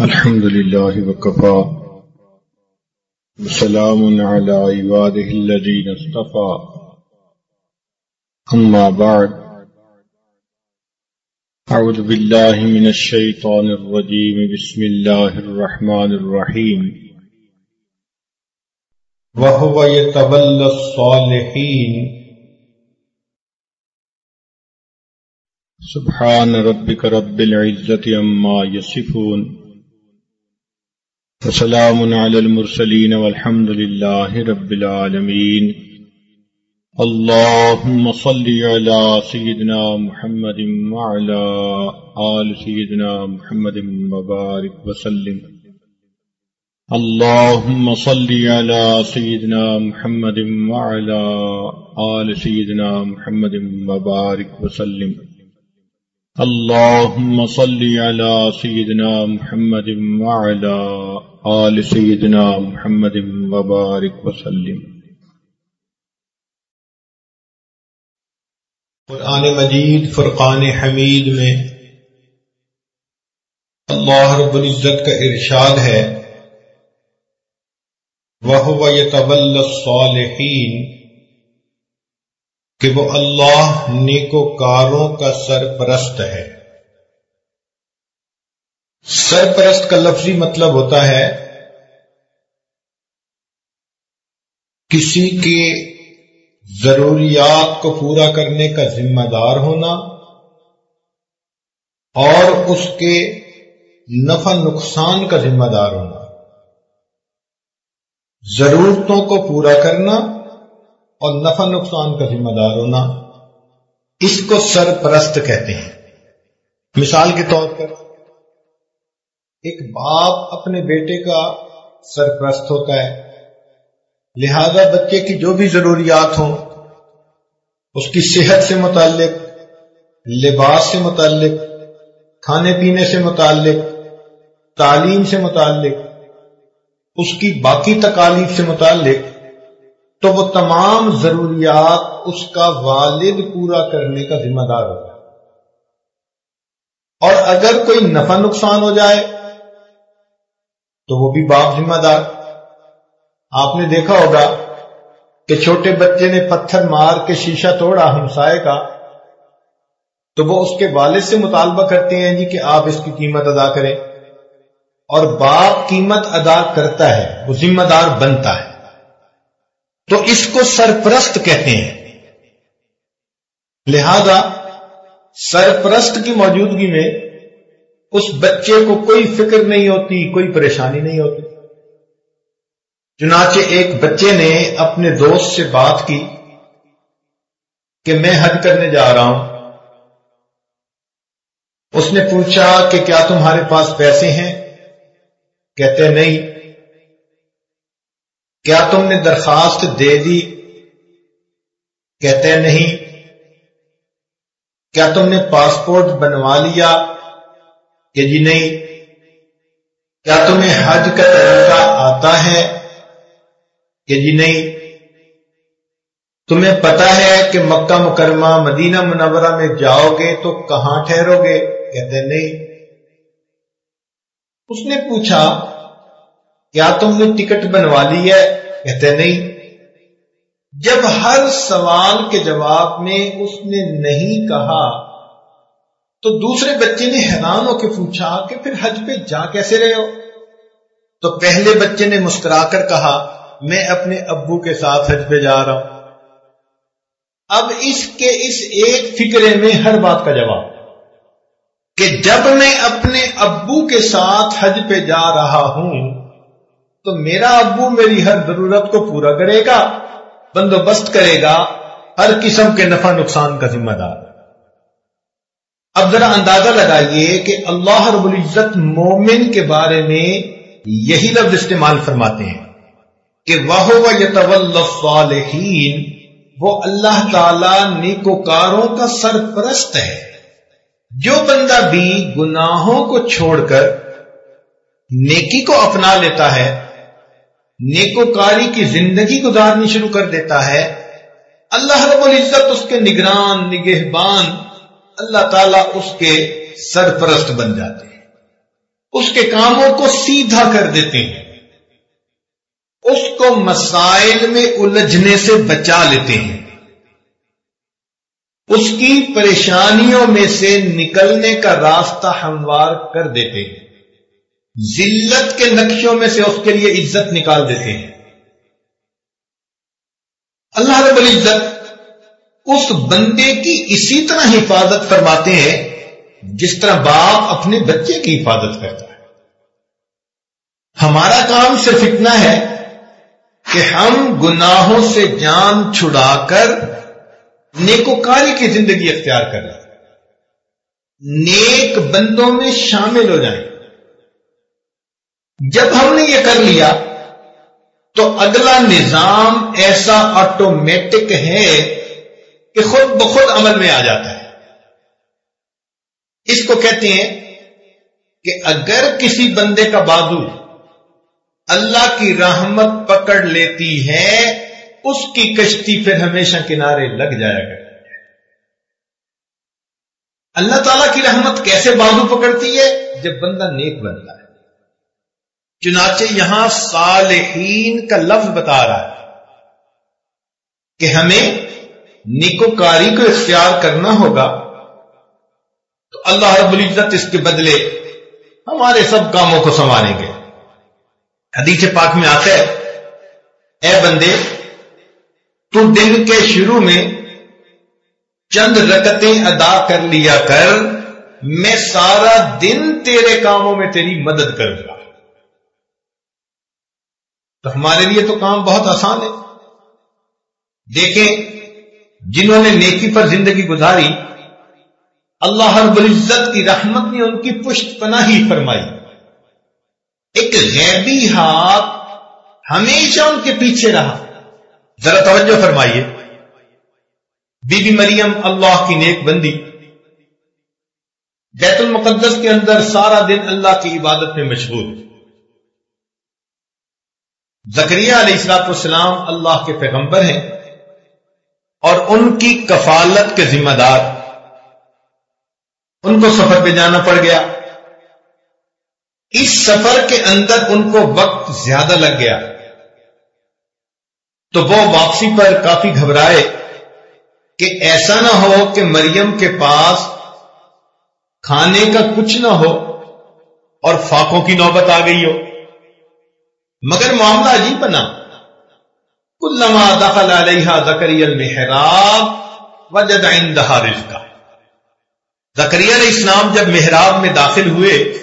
الحمد لله وكفى وسلام على عباده الذين اصطفى أما بعد أعوذ بالله من الشيطان الرجيم بسم الله الرحمن الرحيم وهو يتولى الصالحين سبحان ربك رب العزة أما يصفون وسلام على المرسلين والحمد لله رب العالمين. اللهم صل على سيدنا محمد وعلى آل سيدنا محمد مبارك وسلم. اللهم صل على سيدنا محمد وعلى آل سيدنا محمد مبارك وسلم. اللهم صل على سيدنا محمد وعلى آل سيدنا محمد وبارك وسلم۔ قرآن مجید، فرقان حمید میں اللہ رب العزت کا ارشاد ہے۔ وہ يتول الصالحین کہ وہ اللہ نیکوکاروں کا سرپرست ہے۔ سرپرست کا لفظی مطلب ہوتا ہے کسی کے ضروریات کو پورا کرنے کا ذمہ دار ہونا اور اس کے نفع نقصان کا ذمہ دار ہونا ضرورتوں کو پورا کرنا اور نفع نقصان کا ذمہ دار ہونا اس کو سرپرست کہتے ہیں مثال کے طور پر ایک باپ اپنے بیٹے کا سرپرست ہوتا ہے۔ لہذا بچے کی جو بھی ضروریات ہوں، اس کی صحت سے متعلق، لباس سے متعلق، کھانے پینے سے متعلق، تعلیم سے متعلق، اس کی باقی تکالیف سے متعلق، تو وہ تمام ضروریات اس کا والد پورا کرنے کا ذمہ دار ہوگا اور اگر کوئی نفع نقصان ہو جائے تو وہ بھی باپ ذمہ دار۔ آپ نے دیکھا ہوگا کہ چھوٹے بچے نے پتھر مار کے شیشہ توڑا ہمسائے کا۔ تو وہ اس کے والد سے مطالبہ کرتے ہیں جی کہ آپ اس کی قیمت ادا کریں۔ اور باپ قیمت ادا کرتا ہے، وہ ذمہ دار بنتا ہے۔ تو اس کو سرپرست کہتے ہیں۔ لہذا سرپرست کی موجودگی میں اس بچے کو کوئی فکر نہیں ہوتی، کوئی پریشانی نہیں ہوتی۔ چنانچہ ایک بچے نے اپنے دوست سے بات کی کہ میں حج کرنے جا رہا ہوں۔ اس نے پوچھا کہ کیا تمہارے پاس پیسے ہیں؟ کہتے نہیں۔ کیا تم نے درخواست دے دی؟ کہتے نہیں۔ کیا تم نے پاسپورٹ بنوا لیا؟ کہ جی نہیں، کیا تمہیں حج کا طریقہ آتا ہے؟ کہ جی نہیں، تمہیں پتا ہے کہ مکہ مکرمہ مدینہ منورہ میں جاؤ گے تو کہاں ٹھہرو گے؟ کہتے نہیں۔ اس نے پوچھا، کیا تم نے ٹکٹ بنوا لی ہے؟ کہتے نہیں۔ جب ہر سوال کے جواب میں اس نے نہیں کہا تو دوسرے بچے نے حیران ہو کے پوچھا کہ پھر حج پہ جا کیسے رہے ہو؟ تو پہلے بچے نے مسکرا کر کہا، میں اپنے ابو کے ساتھ حج پہ جا رہا ہوں۔ اب اس کے اس ایک فکرے میں ہر بات کا جواب۔ کہ جب میں اپنے ابو کے ساتھ حج پہ جا رہا ہوں، تو میرا ابو میری ہر ضرورت کو پورا کرے گا، بندوبست کرے گا، ہر قسم کے نفع نقصان کا ذمہ دار۔ اب ذرا اندازہ لگائیے کہ اللہ رب العزت مومن کے بارے میں یہی لفظ استعمال فرماتے ہیں کہ وہ صالحین وہ اللہ تعالی نیکوکاروں کا سرپرست ہے۔ جو بندہ بھی گناہوں کو چھوڑ کر نیکی کو اپنا لیتا ہے، نیکوکاری کی زندگی گزارنی شروع کر دیتا ہے، اللہ رب العزت اس کے نگران، نگہبان اللہ تعالیٰ اس کے سرپرست بن جاتے ہیں۔ اس کے کاموں کو سیدھا کر دیتے ہیں۔ اس کو مسائل میں الجھنے سے بچا لیتے ہیں۔ اس کی پریشانیوں میں سے نکلنے کا راستہ ہموار کر دیتے ہیں۔ ذلت کے نقشوں میں سے اس کے لیے عزت نکال دیتے ہیں۔ اللہ رب العزت اس بندے کی اسی طرح حفاظت فرماتے ہیں جس طرح باپ اپنے بچے کی حفاظت کرتا ہے۔ ہمارا کام صرف اتنا ہے کہ ہم گناہوں سے جان چھڑا کر نیکوکاری کی زندگی اختیار کر لیں۔ نیک بندوں میں شامل ہو جائیں۔ جب ہم نے یہ کر لیا تو اگلا نظام ایسا آٹومیٹک ہے کہ خود بخود عمل میں آ جاتا ہے۔ اس کو کہتے ہیں کہ اگر کسی بندے کا بازو اللہ کی رحمت پکڑ لیتی ہے، اس کی کشتی پھر ہمیشہ کنارے لگ جایا گا اللہ تعالی کی رحمت کیسے بازو پکڑتی ہے؟ جب بندہ نیک بنتا ہے۔ چنانچہ یہاں صالحین کا لفظ بتا رہا ہے کہ ہمیں نیکوکاری کو اختیار کرنا ہوگا تو اللہ رب العزت اس کے بدلے ہمارے سب کاموں کو سنواریں گے۔ حدیث پاک میں آتا ہے، اے بندے، تو دن کے شروع میں چند رکتیں ادا کر لیا کر، میں سارا دن تیرے کاموں میں تیری مدد کروں گا۔ تو ہمارے لیے تو کام بہت آسان ہے۔ دیکھیں جنہوں نے نیکی پر زندگی گزاری، اللہ ہر العزت کی رحمت نے ان کی پشت پناہی فرمائی۔ ایک غیبی ہاتھ ہمیشہ ان کے پیچھے رہا۔ ذرا توجہ فرمائیے۔ بی بی مریم اللہ کی نیک بندی۔ بیت المقدس کے اندر سارا دن اللہ کی عبادت میں مشغول۔ زکریہ علیہ السلاط والسلام اللہ کے پیغمبر ہیں۔ اور ان کی کفالت کے ذمہ دار۔ ان کو سفر پہ جانا پڑ گیا۔ اس سفر کے اندر ان کو وقت زیادہ لگ گیا۔ تو وہ واپسی پر کافی گھبرائے کہ ایسا نہ ہو کہ مریم کے پاس کھانے کا کچھ نہ ہو اور فاقوں کی نوبت آ گئی ہو۔ مگر معاملہ عجیب بنا۔ کلما دخل علیہ زکری المحراب وجد عندها رزقا۔ زکری علیہ السلام جب محراب میں داخل ہوئے،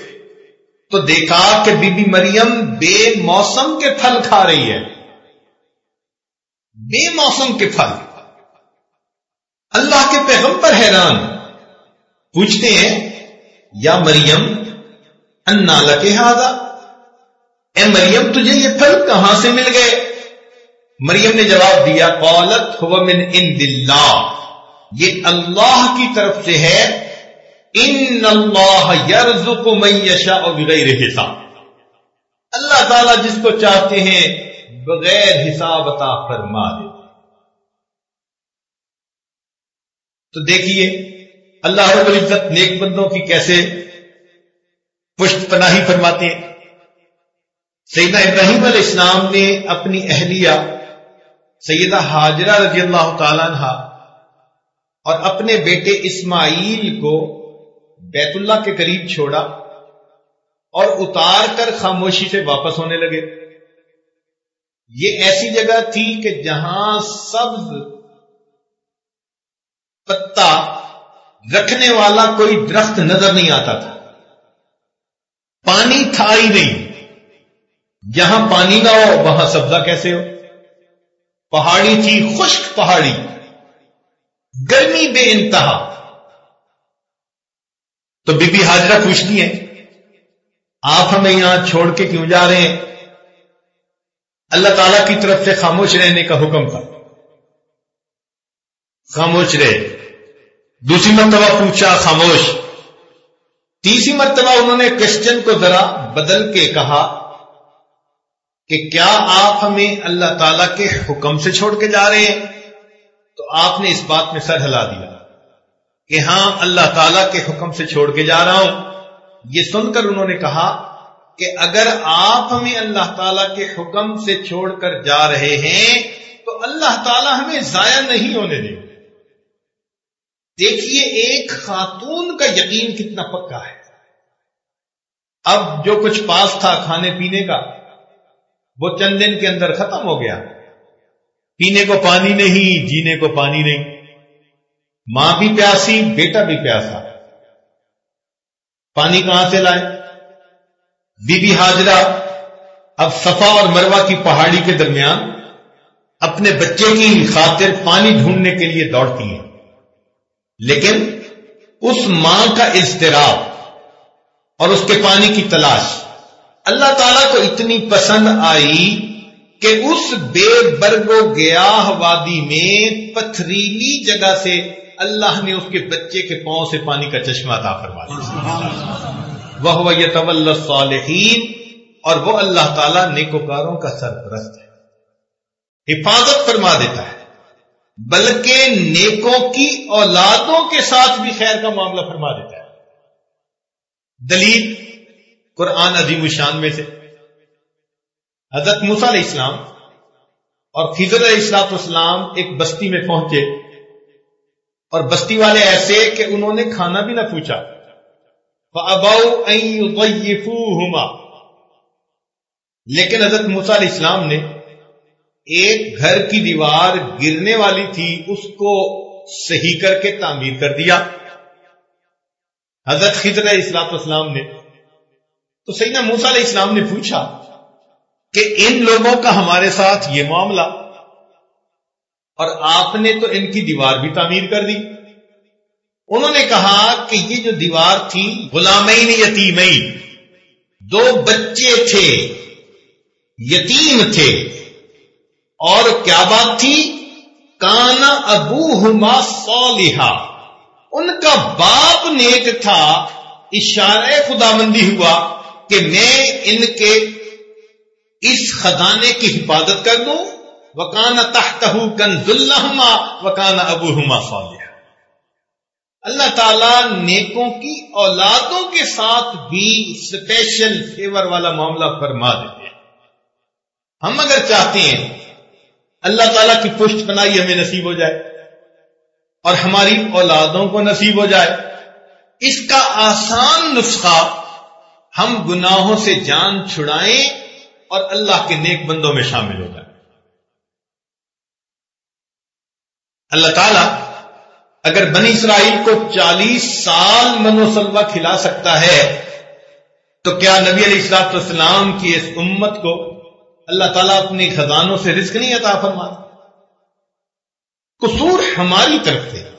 تو دیکھا کہ بی بی مریم بے موسم کے پھل کھا رہی ہے۔ بے موسم کے پھل۔ اللہ کے پیغمبر حیران۔ پوچھتے ہیں، یا مریم، انا لکے ہادا اے مریم، تجھے یہ پھل کہاں سے مل گئے؟ مریم نے جواب دیا، قالت ہوا من ان دلہ یہ اللہ کی طرف سے ہے۔ ان اللہ یرزق من یشاء بغیر حساب۔ اللہ تعالی جس کو چاہتے ہیں، بغیر حساب عطا فرما دے۔ تو دیکھیے، اللہ رب العزت نیک بندوں کی کیسے پشت پناہی فرماتے ہیں۔ سیدنا ابراہیم علیہ السلام نے اپنی اہلیہ سیدہ حاجرہ رضی اللہ تعالیٰ عنہ اور اپنے بیٹے اسماعیل کو بیت اللہ کے قریب چھوڑا اور اتار کر خاموشی سے واپس ہونے لگے۔ یہ ایسی جگہ تھی کہ جہاں سبز پتا رکھنے والا کوئی درخت نظر نہیں آتا تھا۔ پانی تھا ہی نہیں۔ جہاں پانی نہ ہو، وہاں سبزہ کیسے ہو؟ پہاڑی تھی، خشک پہاڑی۔ گرمی بے انتہا۔ تو بی بی حاجرہ پوچھتی ہیں، آپ ہمیں یہاں چھوڑ کے کیوں جا رہے ہیں؟ اللہ تعالی کی طرف سے خاموش رہنے کا حکم تھا خاموش رہے۔ دوسری مرتبہ پوچھا، خاموش۔ تیسری مرتبہ انہوں نے کوشچن کو ذرا بدل کے کہا کہ کیا آپ ہمیں اللہ تعالی کے حکم سے چھوڑ کے جا رہے ہیں؟ تو آپ نے اس بات میں سر ہلا دیا کہ ہاں اللہ تعالی کے حکم سے چھوڑ کے جا رہا ہوں۔ یہ سن کر انہوں نے کہا کہ اگر آپ ہمیں اللہ تعالی کے حکم سے چھوڑ کر جا رہے ہیں، تو اللہ تعالی ہمیں ضائع نہیں ہونے دیں دیکھیے، ایک خاتون کا یقین کتنا پکا ہے۔ اب جو کچھ پاس تھا کھانے پینے کا وہ چند دن کے اندر ختم ہو گیا۔ پینے کو پانی نہیں، جینے کو پانی نہیں۔ ماں بھی پیاسی، بیٹا بھی پیاسا۔ پانی کہاں سے لائے؟ بی بی حاجرہ۔ اب صفا اور مروا کی پہاڑی کے درمیان اپنے بچے کی خاطر پانی ڈھونڈنے کے لیے دوڑتی ہیں۔ لیکن اس ماں کا اضطراب اور اس کے پانی کی تلاش اللہ تعالی کو اتنی پسند آئی کہ اس بے برگو گیا وادی میں پتھریلی جگہ سے اللہ نے اس کے بچے کے پاؤں سے پانی کا چشمہ عطا فرما دیا۔ وہ یہ طول اور وہ اللہ تعالیٰ نیکوکاروں کا سرپرست ہے۔ حفاظت فرما دیتا ہے۔ بلکہ نیکوں کی اولادوں کے ساتھ بھی خیر کا معاملہ فرما دیتا ہے۔ دلیل قرآن عظیم الشان میں سے۔ حضرت موسیٰ علیہ السلام اور فضر علیہ السلاط اسلام ایک بستی میں پہنچے۔ اور بستی والے ایسے کہ انہوں نے کھانا بھی نہ پوچھا۔ لیکن حضرت موسا علیہ السلام نے ایک گھر کی دیوار گرنے والی تھی، اس کو صحیح کر کے تعمیر کر دیا۔ حضرت خضر اسلام اسلام نے تو سیدنا موسا علیہ السلام نے پوچھا کہ ان لوگوں کا ہمارے ساتھ یہ معاملہ؟ اور آپ نے تو ان کی دیوار بھی تعمیر کر دی۔ انہوں نے کہا کہ یہ جو دیوار تھی، غلامین یتیمین، دو بچے تھے، یتیم تھے۔ اور کیا بات تھی؟ کانا ابو ہما ان کا باپ نیک تھا، اشارہ خدا مندی ہوا۔ کہ میں ان کے اس خزانے کی حفاظت کر دوں۔ وکان تحت کنز الحما وکان ابو صالح اللہ تعالیٰ نیکوں کی اولادوں کے ساتھ بھی اسپیشل فیور والا معاملہ فرما دیتے ہیں۔ ہم اگر چاہتے ہیں اللہ تعالیٰ کی پشت بنائی ہمیں نصیب ہو جائے اور ہماری اولادوں کو نصیب ہو جائے، اس کا آسان نسخہ ہم گناہوں سے جان چھڑائیں اور اللہ کے نیک بندوں میں شامل ہو جائیں۔ اللہ تعالی اگر بنی اسرائیل کو چالیس سال منو سلوا کھلا سکتا ہے، تو کیا نبی علیہ السلاط والسلام کی اس امت کو اللہ تعالیٰ اپنی خزانوں سے رزق نہیں عطا فرما قصور ہماری طرف سے۔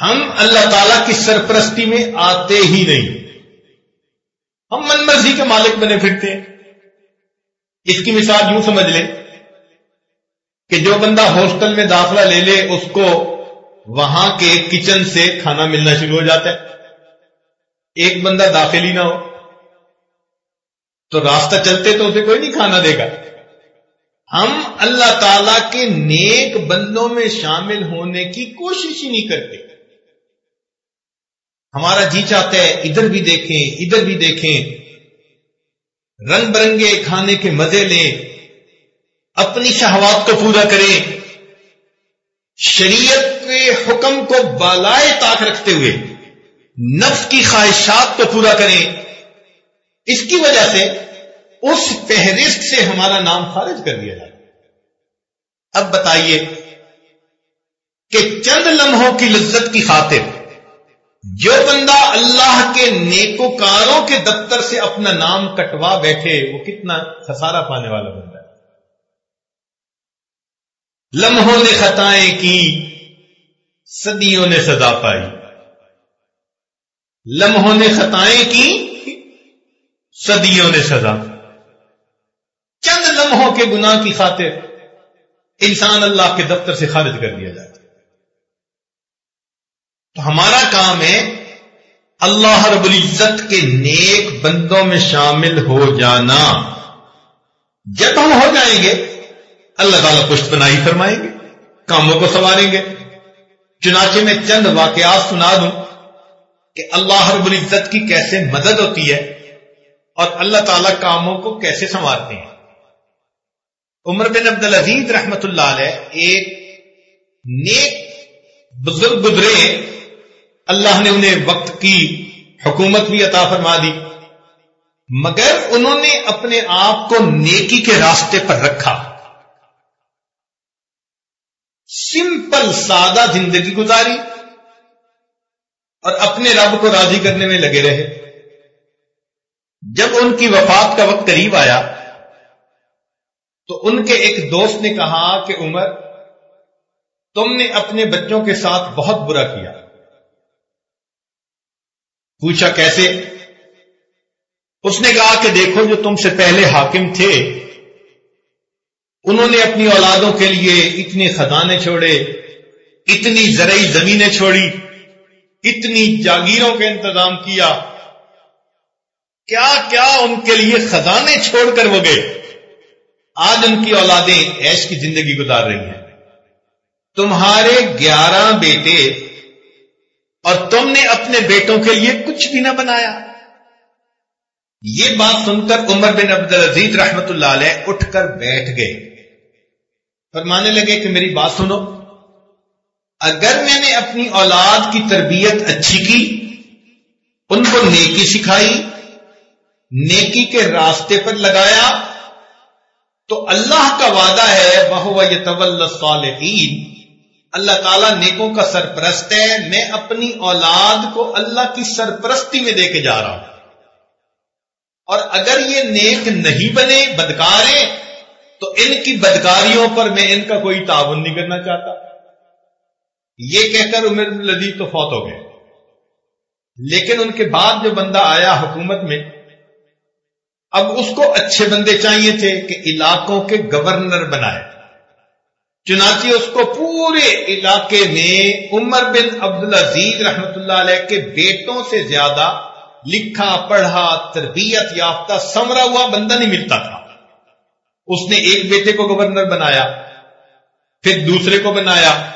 ہم اللہ تعالیٰ کی سرپرستی میں آتے ہی نہیں۔ ہم من مرضی کے مالک بنے پھرتے ہیں۔ اس کی مثال یوں سمجھ لیں کہ جو بندہ ہاسٹل میں داخلہ لے لے، اس کو وہاں کے کچن سے کھانا ملنا شروع ہو جاتا ہے۔ ایک بندہ داخل ہی نہ ہو، تو راستہ چلتے تو اسے کوئی نہیں کھانا دے گا۔ ہم اللہ تعالی کے نیک بندوں میں شامل ہونے کی کوشش ہی نہیں کرتے۔ ہمارا جی چاہتا ہے ادھر بھی دیکھیں، ادھر بھی دیکھیں۔ رنگ برنگے کھانے کے مزے لیں۔ اپنی شہوات کو پورا کریں۔ شریعت کے حکم کو بالائے طاق رکھتے ہوئے، نفس کی خواہشات کو پورا کریں۔ اس کی وجہ سے اس فہرست سے ہمارا نام خارج کر دیا جائے۔ اب بتائیے کہ چند لمحوں کی لذت کی خاطر جو بندہ اللہ کے نیکوکاروں کے دفتر سے اپنا نام کٹوا بیٹھے، وہ کتنا خسارہ پانے والا بندہ ہے۔ لمحوں نے خطائیں کی، صدیوں نے سزا پائی۔ لمحوں نے خطائیں کی، صدیوں نے سزا۔ چند لمحوں کے گناہ کی خاطر انسان اللہ کے دفتر سے خارج کر دیا جاتا تو ہمارا کام ہے اللہ رب العزت کے نیک بندوں میں شامل ہو جانا۔ جب ہم ہو جائیں گے، اللہ تعالیٰ پشت بنائی فرمائیں گے، کاموں کو سنواریں گے۔ چنانچہ میں چند واقعات سنا دوں کہ اللہ رب العزت کی کیسے مدد ہوتی ہے اور اللہ تعالی کاموں کو کیسے سنوارتے ہیں۔ عمر بن عبد العزیز رحمت اللہ علیہ ایک نیک بزرگ گزرے اللہ نے انہیں وقت کی حکومت بھی عطا فرما دی۔ مگر انہوں نے اپنے آپ کو نیکی کے راستے پر رکھا۔ سمپل سادہ زندگی گزاری اور اپنے رب کو راضی کرنے میں لگے رہے۔ جب ان کی وفات کا وقت قریب آیا تو ان کے ایک دوست نے کہا کہ عمر، تم نے اپنے بچوں کے ساتھ بہت برا کیا۔ پوچھا کیسے؟ اس نے کہا کہ دیکھو جو تم سے پہلے حاکم تھے، انہوں نے اپنی اولادوں کے لیے اتنے خزانے چھوڑے، اتنی زرعی زمینیں چھوڑی، اتنی جاگیروں کا انتظام کیا۔ کیا کیا ان کے لیے خزانے چھوڑ کر وہ گئے؟ آج ان کی اولادیں ایش کی زندگی گزار رہی ہیں۔ تمہارے گیارہ بیٹے اور تم نے اپنے بیٹوں کے لیے کچھ بھی نہ بنایا۔ یہ بات سن کر عمر بن عبد العزیز رحمت اللہ علیہ اٹھ کر بیٹھ گئے۔ فرمانے لگے کہ میری بات سنو۔ اگر میں نے اپنی اولاد کی تربیت اچھی کی، ان کو نیکی سکھائی، نیکی کے راستے پر لگایا، تو اللہ کا وعدہ ہے وہ یہ طول صالحین اللہ تعالیٰ نیکوں کا سرپرست ہے، میں اپنی اولاد کو اللہ کی سرپرستی میں دے کے جا رہا ہوں۔ اور اگر یہ نیک نہیں بنے بدکاریں تو ان کی بدکاریوں پر میں ان کا کوئی تعاون نہیں کرنا چاہتا۔ یہ کہہ کر عمر لذیذ تو فوت ہو گئے۔ لیکن ان کے بعد جو بندہ آیا حکومت میں، اب اس کو اچھے بندے چاہیے تھے کہ علاقوں کے گورنر بنائے۔ چنانچہ اس کو پورے علاقے میں عمر بن عبد العزیز رحمت اللہ علیہ کے بیٹوں سے زیادہ لکھا، پڑھا، تربیت یافتہ سمرا ہوا بندہ نہیں ملتا تھا۔ اس نے ایک بیٹے کو گورنر بنایا، پھر دوسرے کو بنایا،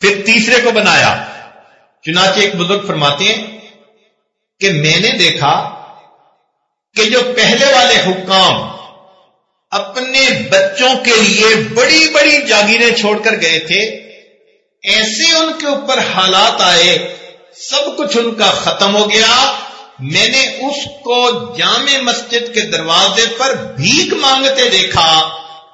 پھر تیسرے کو بنایا۔ چنانچہ ایک بزرگ فرماتے ہیں کہ میں نے دیکھا کہ جو پہلے والے حکام اپنے بچوں کے لیے بڑی بڑی جاگیریں چھوڑ کر گئے تھے، ایسے ان کے اوپر حالات آئے، سب کچھ ان کا ختم ہو گیا۔ میں نے اس کو جامع مسجد کے دروازے پر بھیک مانگتے دیکھا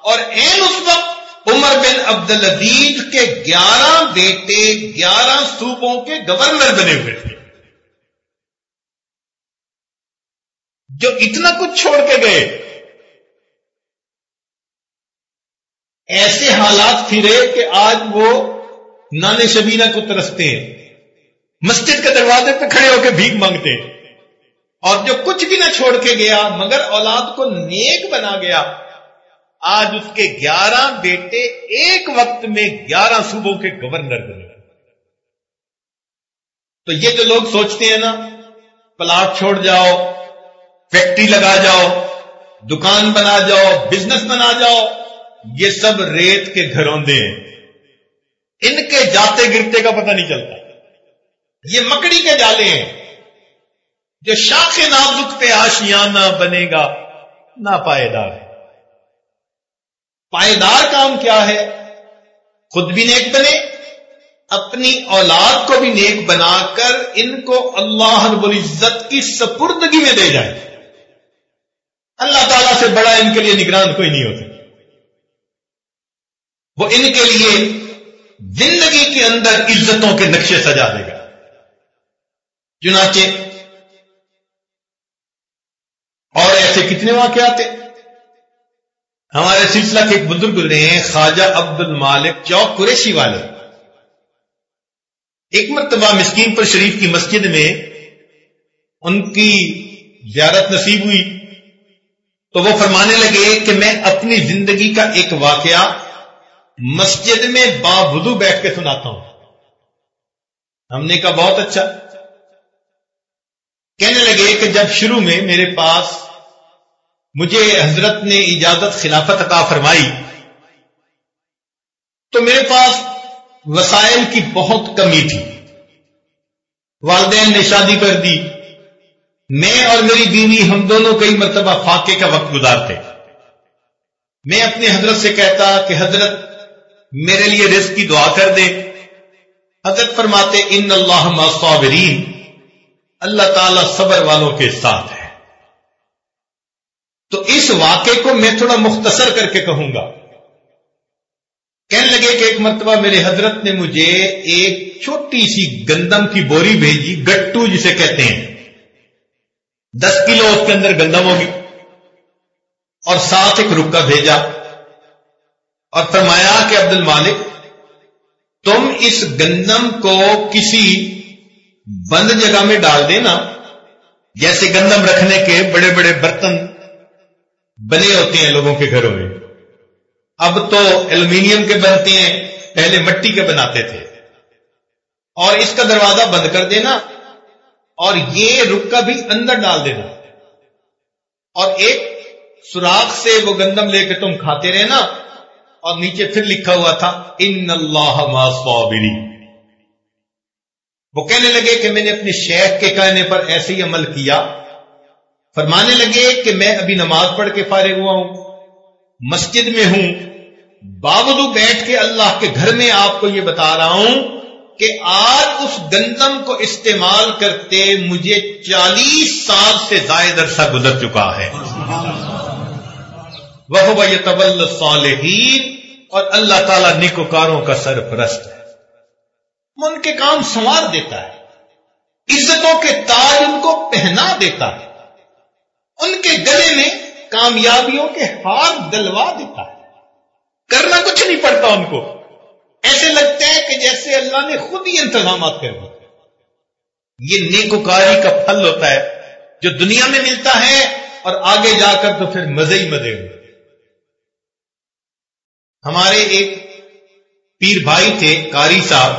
اور این اس وقت عمر بن عبد العزیز کے گیارہ بیٹے، گیارہ صوبوں کے گورنر بنے ہوئے تھے۔ جو اتنا کچھ چھوڑ کے گئے ایسے حالات پھرے کہ آج وہ نانے شبینہ کو ترستے ہیں۔ مسجد کے دروازے پہ کھڑے ہو کے بھیک مانگتے ہیں۔ اور جو کچھ بھی نہ چھوڑ کے گیا، مگر اولاد کو نیک بنا گیا۔ آج اس کے گیارہ بیٹے ایک وقت میں گیارہ صوبوں کے گورنر بنے۔ تو یہ جو لوگ سوچتے ہیں نا، پلاٹ چھوڑ جاؤ، فیکٹری لگا جاؤ، دکان بنا جاؤ، بزنس بنا جاؤ یہ سب ریت کے گھروندے ہیں۔ ان کے جاتے گرتے کا پتہ نہیں چلتا۔ یہ مکڑی کے جالے ہیں۔ جو شاخ نازک پہ آشیانہ بنے گا نہ پائیدار ہے۔ پائیدار کام کیا ہے؟ خود بھی نیک بنے، اپنی اولاد کو بھی نیک بنا کر ان کو اللہ رب العزت کی سپردگی میں دے جائے۔ اللہ تعالیٰ سے بڑا ان کے لیے نگران کوئی نہیں ہوتا۔ وہ ان کے لیے زندگی کے اندر عزتوں کے نقشے سجا دے گا۔ چنانچہ، اور ایسے کتنے واقعات ہیں۔ ہمارے سلسلہ کے ایک بزرگ رہے ہیں خواجہ عبد المالک چوک قریشی والے ایک مرتبہ مسکین پر شریف کی مسجد میں ان کی زیارت نصیب ہوئی۔ تو وہ فرمانے لگے کہ میں اپنی زندگی کا ایک واقعہ مسجد میں باوضو بیٹھ کے سناتا ہوں۔ ہم نے کہا بہت اچھا۔ کہنے لگے کہ جب شروع میں میرے پاس مجھے حضرت نے اجازت خلافت عطا فرمائی، تو میرے پاس وسائل کی بہت کمی تھی۔ والدین نے شادی کر دی۔ میں اور میری بیوی ہم دونوں کئی مرتبہ فاقے کا وقت گزارتے۔ میں اپنے حضرت سے کہتا کہ حضرت میرے لیے رزق کی دعا کر دے۔ حضرت فرماتے، ان اللہ صابرین اللہ تعالی صبر والوں کے ساتھ ہے۔ تو اس واقعے کو میں تھوڑا مختصر کر کے کہوں گا۔ کہنے لگے کہ ایک مرتبہ میرے حضرت نے مجھے ایک چھوٹی سی گندم کی بوری بھیجی، گٹو جسے کہتے ہیں۔ دس کلو اس کے اندر گندم ہوگی۔ اور ساتھ ایک رکا بھیجا۔ اور فرمایا کہ عبد المالک، تم اس گندم کو کسی بند جگہ میں ڈال دینا، جیسے گندم رکھنے کے بڑے بڑے برتن بنے ہوتے ہیں لوگوں کے گھروں میں۔ اب تو ایلومینیم کے بنتے ہیں، پہلے مٹی کے بناتے تھے۔ اور اس کا دروازہ بند کر دینا، اور یہ رکا بھی اندر ڈال دینا۔ اور ایک سوراخ سے وہ گندم لے کے تم کھاتے رہنا اور نیچے پھر لکھا ہوا تھا ان اللہ صابری وہ کہنے لگے کہ میں نے اپنے شیخ کے کہنے پر ایسے ہی عمل کیا۔ فرمانے لگے کہ میں ابھی نماز پڑھ کے فارغ ہوا ہوں۔ مسجد میں ہوں۔ باوجود بیٹھ کے اللہ کے گھر میں آپ کو یہ بتا رہا ہوں کہ آج اس گندم کو استعمال کرتے مجھے چالیس سال سے زائد عرصہ گزر چکا ہے۔ وہ طبل صالحین اور اللہ تعالیٰ نکوکاروں کا سرپرست ہے۔ ان کے کام سنوار دیتا ہے، عزتوں کے تاج ان کو پہنا دیتا ہے۔ ان کے گلے میں کامیابیوں کے ہاتھ دلوا دیتا ہے۔ کرنا کچھ نہیں پڑتا ان کو۔ ایسے لگتے ہیں کہ جیسے اللہ نے خود ہی انتظامات کر دیے۔ یہ نیکوکاری کا پھل ہوتا ہے جو دنیا میں ملتا ہے اور آگے جا کر تو پھر مزے ہی مزے ہوئے ہمارے ایک پیر بھائی تھے کاری صاحب۔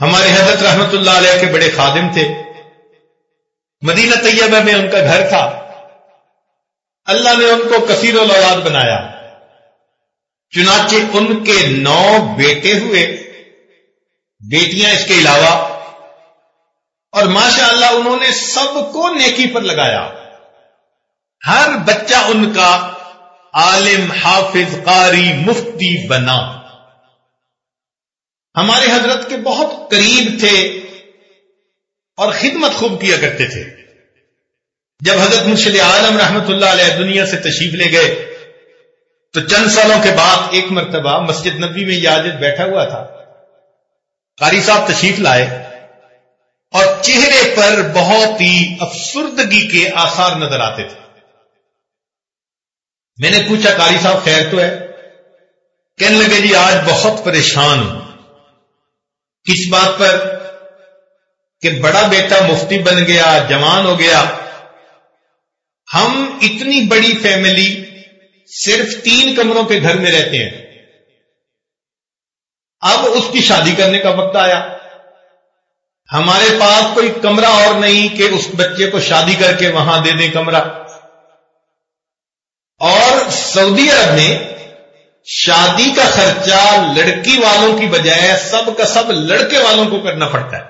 ہمارے حضرت رحمت اللہ علیہ کے بڑے خادم تھے۔ مدینہ طیبہ میں ان کا گھر تھا۔ اللہ نے ان کو کثیر الاولاد بنایا۔ چنانچہ ان کے نو بیٹے ہوئے۔ بیٹیاں اس کے علاوہ۔ اور ماشاء اللہ انہوں نے سب کو نیکی پر لگایا۔ ہر بچہ ان کا عالم حافظ قاری مفتی بنا۔ ہمارے حضرت کے بہت قریب تھے اور خدمت خوب کیا کرتے تھے۔ جب حضرت مرشد عالم رحمت اللہ علیہ دنیا سے تشریف لے گئے، تو چند سالوں کے بعد ایک مرتبہ مسجد نبی میں یہ بیٹھا ہوا تھا۔ قاری صاحب تشریف لائے اور چہرے پر بہت ہی افسردگی کے آثار نظر آتے تھے۔ میں نے پوچھا، قاری صاحب، خیر تو ہے؟ کہنے لگے جی آج بہت پریشان ہوں۔ کس بات پر؟ کہ بڑا بیٹا مفتی بن گیا، جوان ہو گیا۔ ہم اتنی بڑی فیملی صرف تین کمروں کے گھر میں رہتے ہیں۔ اب اس کی شادی کرنے کا وقت آیا۔ ہمارے پاس کوئی کمرہ اور نہیں کہ اس بچے کو شادی کر کے وہاں دے دیں کمرہ۔ اور سعودی عرب میں شادی کا خرچہ لڑکی والوں کی بجائے سب کا سب لڑکے والوں کو کرنا پڑتا ہے۔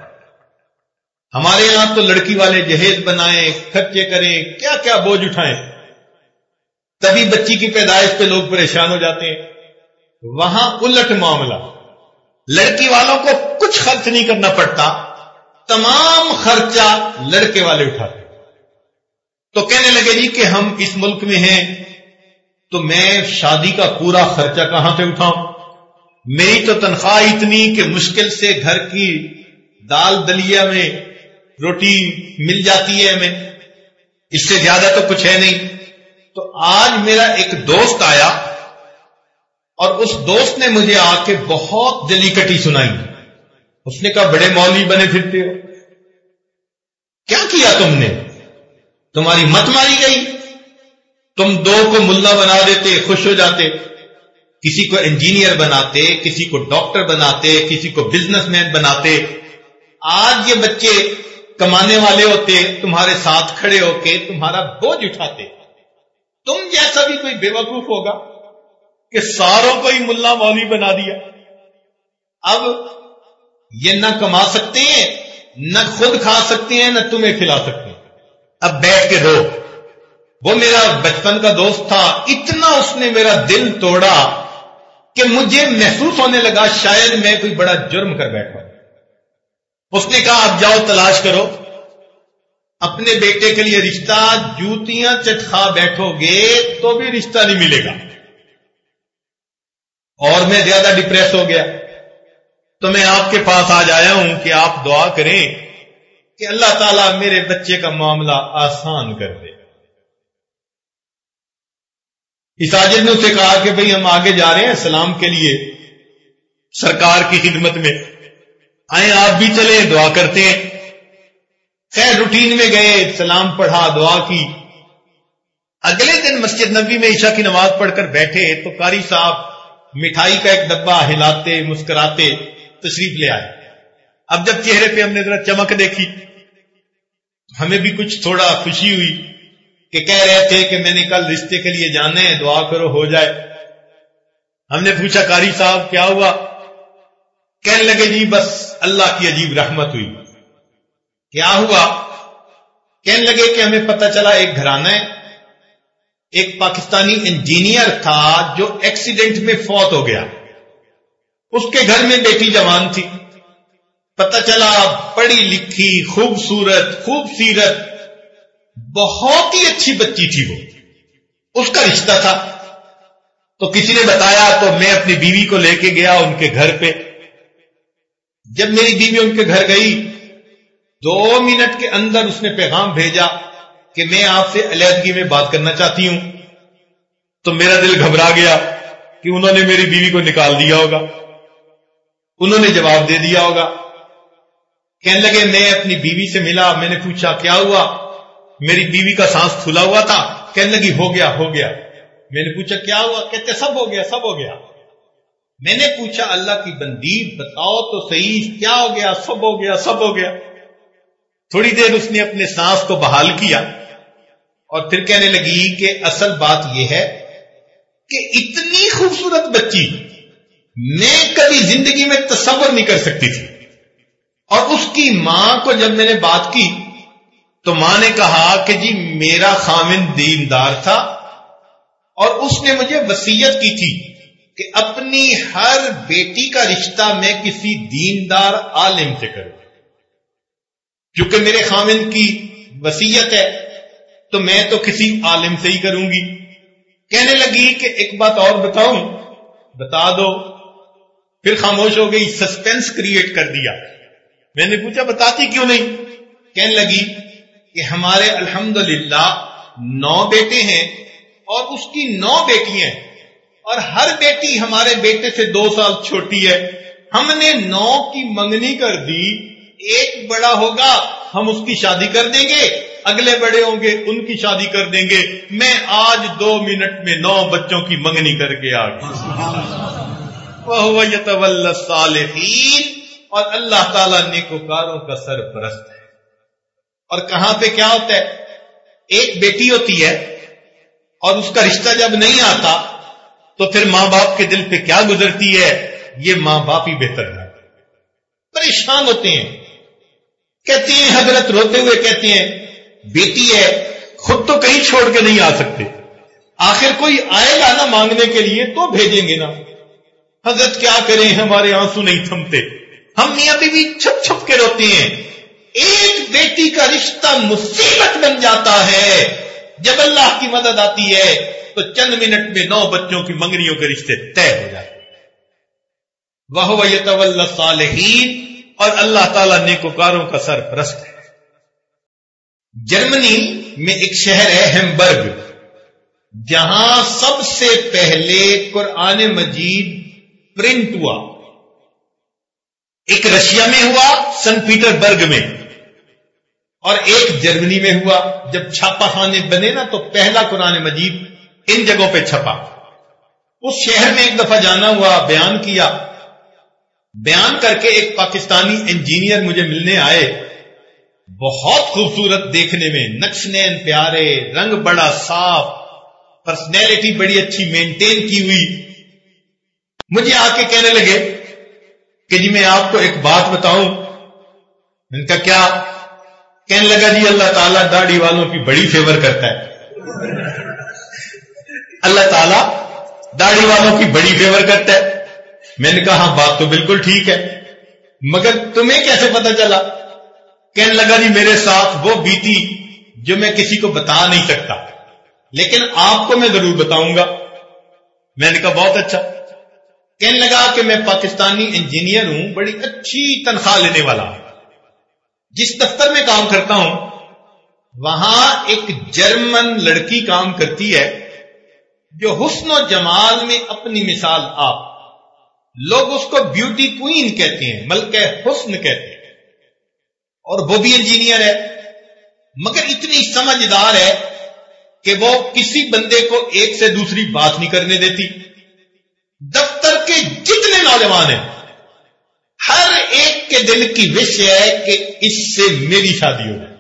ہمارے یہاں تو لڑکی والے جہیز بنائیں، خرچے کریں کیا کیا بوجھ اٹھائیں۔ تبھی بچی کی پیدائش پہ لوگ پریشان ہو جاتے ہیں۔ وہاں الٹ معاملہ۔ لڑکی والوں کو کچھ خرچ نہیں کرنا پڑتا، تمام خرچہ لڑکے والے اٹھاتے تو کہنے لگے جی کہ ہم اس ملک میں ہیں تو میں شادی کا پورا خرچہ کہاں سے اٹھاؤں؟ میری تو تنخواہ اتنی کہ مشکل سے گھر کی دال دلیا میں روٹی مل جاتی ہے ہمیں اس سے زیادہ تو کچھ ہے نہیں۔ تو آج میرا ایک دوست آیا اور اس دوست نے مجھے آ کے بہت جلی کٹی سنائی۔ اس نے کہا، بڑے مولوی بنے پھرتے ہو۔ کیا کیا تم نے؟ تمہاری مت ماری گئی۔ تم دو کو ملا بنا دیتے، خوش ہو جاتے۔ کسی کو انجینئر بناتے، کسی کو ڈاکٹر بناتے، کسی کو بزنس مین بناتے۔ آج یہ بچے کمانے والے ہوتے، تمہارے ساتھ کھڑے ہو کے تمہارا بوجھ اٹھاتے۔ تم جیسا بھی کوئی بے وقوف ہوگا، کہ ساروں کو ہی ملا مولی بنا دیا۔ اب یہ نہ کما سکتے ہیں، نہ خود کھا سکتے ہیں، نہ تمہیں کھلا سکتے ہیں۔ اب بیٹھ کے رو۔ وہ میرا بچپن کا دوست تھا، اتنا اس نے میرا دل توڑا کہ مجھے محسوس ہونے لگا شاید میں کوئی بڑا جرم کر بیٹھا اس نے کہا، اب جاؤ تلاش کرو۔ اپنے بیٹے کے لیے رشتہ، جوتیاں چٹخا بیٹھو گے تو بھی رشتہ نہیں ملے گا۔ اور میں زیادہ ڈپریس ہو گیا۔ تو میں آپ کے پاس آ جایا ہوں کہ آپ دعا کریں کہ اللہ تعالیٰ میرے بچے کا معاملہ آسان کر دے۔ اساجد نے اسے کہا کہ بھئی ہم آگے جا رہے ہیں سلام کے لیے، سرکار کی خدمت میں۔ آئیں، آپ بھی چلیں، دعا کرتے ہیں۔ خیر، روٹین میں گئے، سلام پڑھا، دعا کی۔ اگلے دن مسجد نبی میں عشاء کی نماز پڑھ کر بیٹھے، تو قاری صاحب مٹھائی کا ایک ڈبہ ہلاتے، مسکراتے، تشریف لے آئے۔ اب جب چہرے پہ ہم نے ذرا چمک دیکھی، ہمیں بھی کچھ تھوڑا خوشی ہوئی۔ کہ کہہ رہے تھے کہ میں نے کل رشتے کے لیے جانے ہیں دعا کرو، ہو جائے۔ ہم نے پوچھا کاری صاحب، کیا ہوا؟ کہنے لگے جی بس اللہ کی عجیب رحمت ہوئی۔ کیا ہوا؟ کہنے لگے کہ ہمیں پتہ چلا، ایک گھرانہ ہے۔ ایک پاکستانی انجینئر تھا جو ایکسیڈنٹ میں فوت ہو گیا۔ اس کے گھر میں بیٹی جوان تھی۔ پتہ چلا پڑھی لکھی، خوبصورت خوبصیرت بہت ہی اچھی بچی تھی وہ۔ اس کا رشتہ تھا۔ تو کسی نے بتایا تو میں اپنی بیوی کو لے کے گیا ان کے گھر پہ۔ جب میری بیوی ان کے گھر گئی، دو منٹ کے اندر اس نے پیغام بھیجا کہ میں آپ سے علیحدگی میں بات کرنا چاہتی ہوں۔ تو میرا دل گھبرا گیا کہ انہوں نے میری بیوی کو نکال دیا ہوگا۔ انہوں نے جواب دے دیا ہوگا۔ کہنے لگے، میں اپنی بیوی سے ملا، میں نے پوچھا، کیا ہوا؟ میری بیوی کا سانس کھلا ہوا تھا، کہنے لگی، ہو گیا ہو گیا۔ میں نے پوچھا، کیا ہوا؟ کہتے، سب ہو گیا، سب ہو گیا۔ میں نے پوچھا، اللہ کی بندی، بتاؤ تو صحیح، کیا ہو گیا؟ سب ہو گیا، سب ہو گیا۔ تھوڑی دیر اس نے اپنے سانس کو بحال کیا اور پھر کہنے لگی کہ اصل بات یہ ہے کہ اتنی خوبصورت بچی میں کبھی زندگی میں تصور نہیں کر سکتی تھی۔ اور اس کی ماں کو جب میں نے بات کی تو ماں نے کہا کہ جی میرا خامن دیندار تھا اور اس نے مجھے وسیعت کی تھی کہ اپنی ہر بیٹی کا رشتہ میں کسی دیندار عالم سے کروں۔ کیونکہ میرے خامن کی وسیعت ہے، تو میں تو کسی عالم سے ہی کروں گی۔ کہنے لگی کہ ایک بات اور بتاؤں۔ بتا دو۔ پھر خاموش ہو گئی سسپینس کریٹ کر دیا۔ میں نے پوچھا، بتاتی کیوں نہیں؟ کہنے لگی کہ ہمارے الحمد نو بیٹے ہیں اور اس کی نو بیٹیاں اور ہر بیٹی ہمارے بیٹے سے دو سال چھوٹی ہے۔ ہم نے نو کی منگنی کر دی۔ ایک بڑا ہوگا، ہم اس کی شادی کر دیں گے۔ اگلے بڑے ہوں گے، ان کی شادی کر دیں گے۔ میں آج دو منٹ میں نو بچوں کی منگنی کر کے آ گئی صالحین اور اللہ تعالیٰ نیکوکاروں کا سرپرست ہے۔ اور کہاں پہ کیا ہوتا ہے؟ ایک بیٹی ہوتی ہے اور اس کا رشتہ جب نہیں آتا تو پھر ماں باپ کے دل پہ کیا گزرتی ہے؟ یہ ماں باپ ہی بہتر ہے۔ پریشان ہوتے ہیں۔ کہتے ہیں، حضرت روتے ہوئے کہتے ہیں، بیٹی ہے، خود تو کہیں چھوڑ کے نہیں آ سکتے۔ آخر کوئی آئے گا نا مانگنے کے لیے تو بھیجیں گے نا۔ حضرت کیا کریں؟ ہمارے آنسو نہیں تھمتے۔ ہم میاں بھی چھپ چھپ کے روتے ہیں۔ ایک بیٹی کا رشتہ مصیبت بن جاتا ہے۔ جب اللہ کی مدد آتی ہے، تو چند منٹ میں نو بچوں کی منگنیوں کے رشتے طے ہو جاتے وہ صالحین اور اللہ تعالیٰ نیکوکاروں کا سرپرست ہے۔ جرمنی میں ایک شہر ہے، ہیمبرگ۔ جہاں سب سے پہلے قرآن مجید پرنٹ ہوا۔ ایک رشیا میں ہوا سن پیٹر برگ میں۔ اور ایک جرمنی میں ہوا، جب چھاپا خانے بنے نا تو پہلا قرآن مجید ان جگہوں پہ چھپا۔ اس شہر میں ایک دفعہ جانا ہوا، بیان کیا۔ بیان کر کے ایک پاکستانی انجینئر مجھے ملنے آئے۔ بہت خوبصورت دیکھنے میں نقش نین پیارے، رنگ بڑا، صاف پرسنالٹی بڑی اچھی مینٹین کی ہوئی۔ مجھے آ کے کہنے لگے کہ جی میں آپ کو ایک بات بتاؤں۔ ان کا کیا کہنے لگا جی اللہ تعالیٰ داڑھی والوں کی بڑی فیور کرتا ہے۔ اللہ تعالیٰ داڑھی والوں کی بڑی فیور کرتا ہے۔ میں نے کہا ہاں بات تو بالکل ٹھیک ہے۔ مگر تمہیں کیسے پتا چلا؟ کہنے لگا جی میرے ساتھ وہ بیتی جو میں کسی کو بتا نہیں سکتا۔ لیکن آپ کو میں ضرور بتاؤں گا۔ میں نے کہا، بہت اچھا۔ کہنے لگا کہ میں پاکستانی انجینئر ہوں، بڑی اچھی تنخواہ لینے والا ہوں۔ جس دفتر میں کام کرتا ہوں، وہاں ایک جرمن لڑکی کام کرتی ہے، جو حسن و جمال میں اپنی مثال آپ، لوگ اس کو بیوٹی کوئین کہتے ہیں ملک حسن کہتے ہیں۔ اور وہ بھی انجینئر ہے، مگر اتنی سمجھدار ہے کہ وہ کسی بندے کو ایک سے دوسری بات نہیں کرنے دیتی۔ دفتر کے جتنے نوجوان ہیں ہر ایک کے دل کی وش ہے کہ اس سے میری شادی ہو جائے۔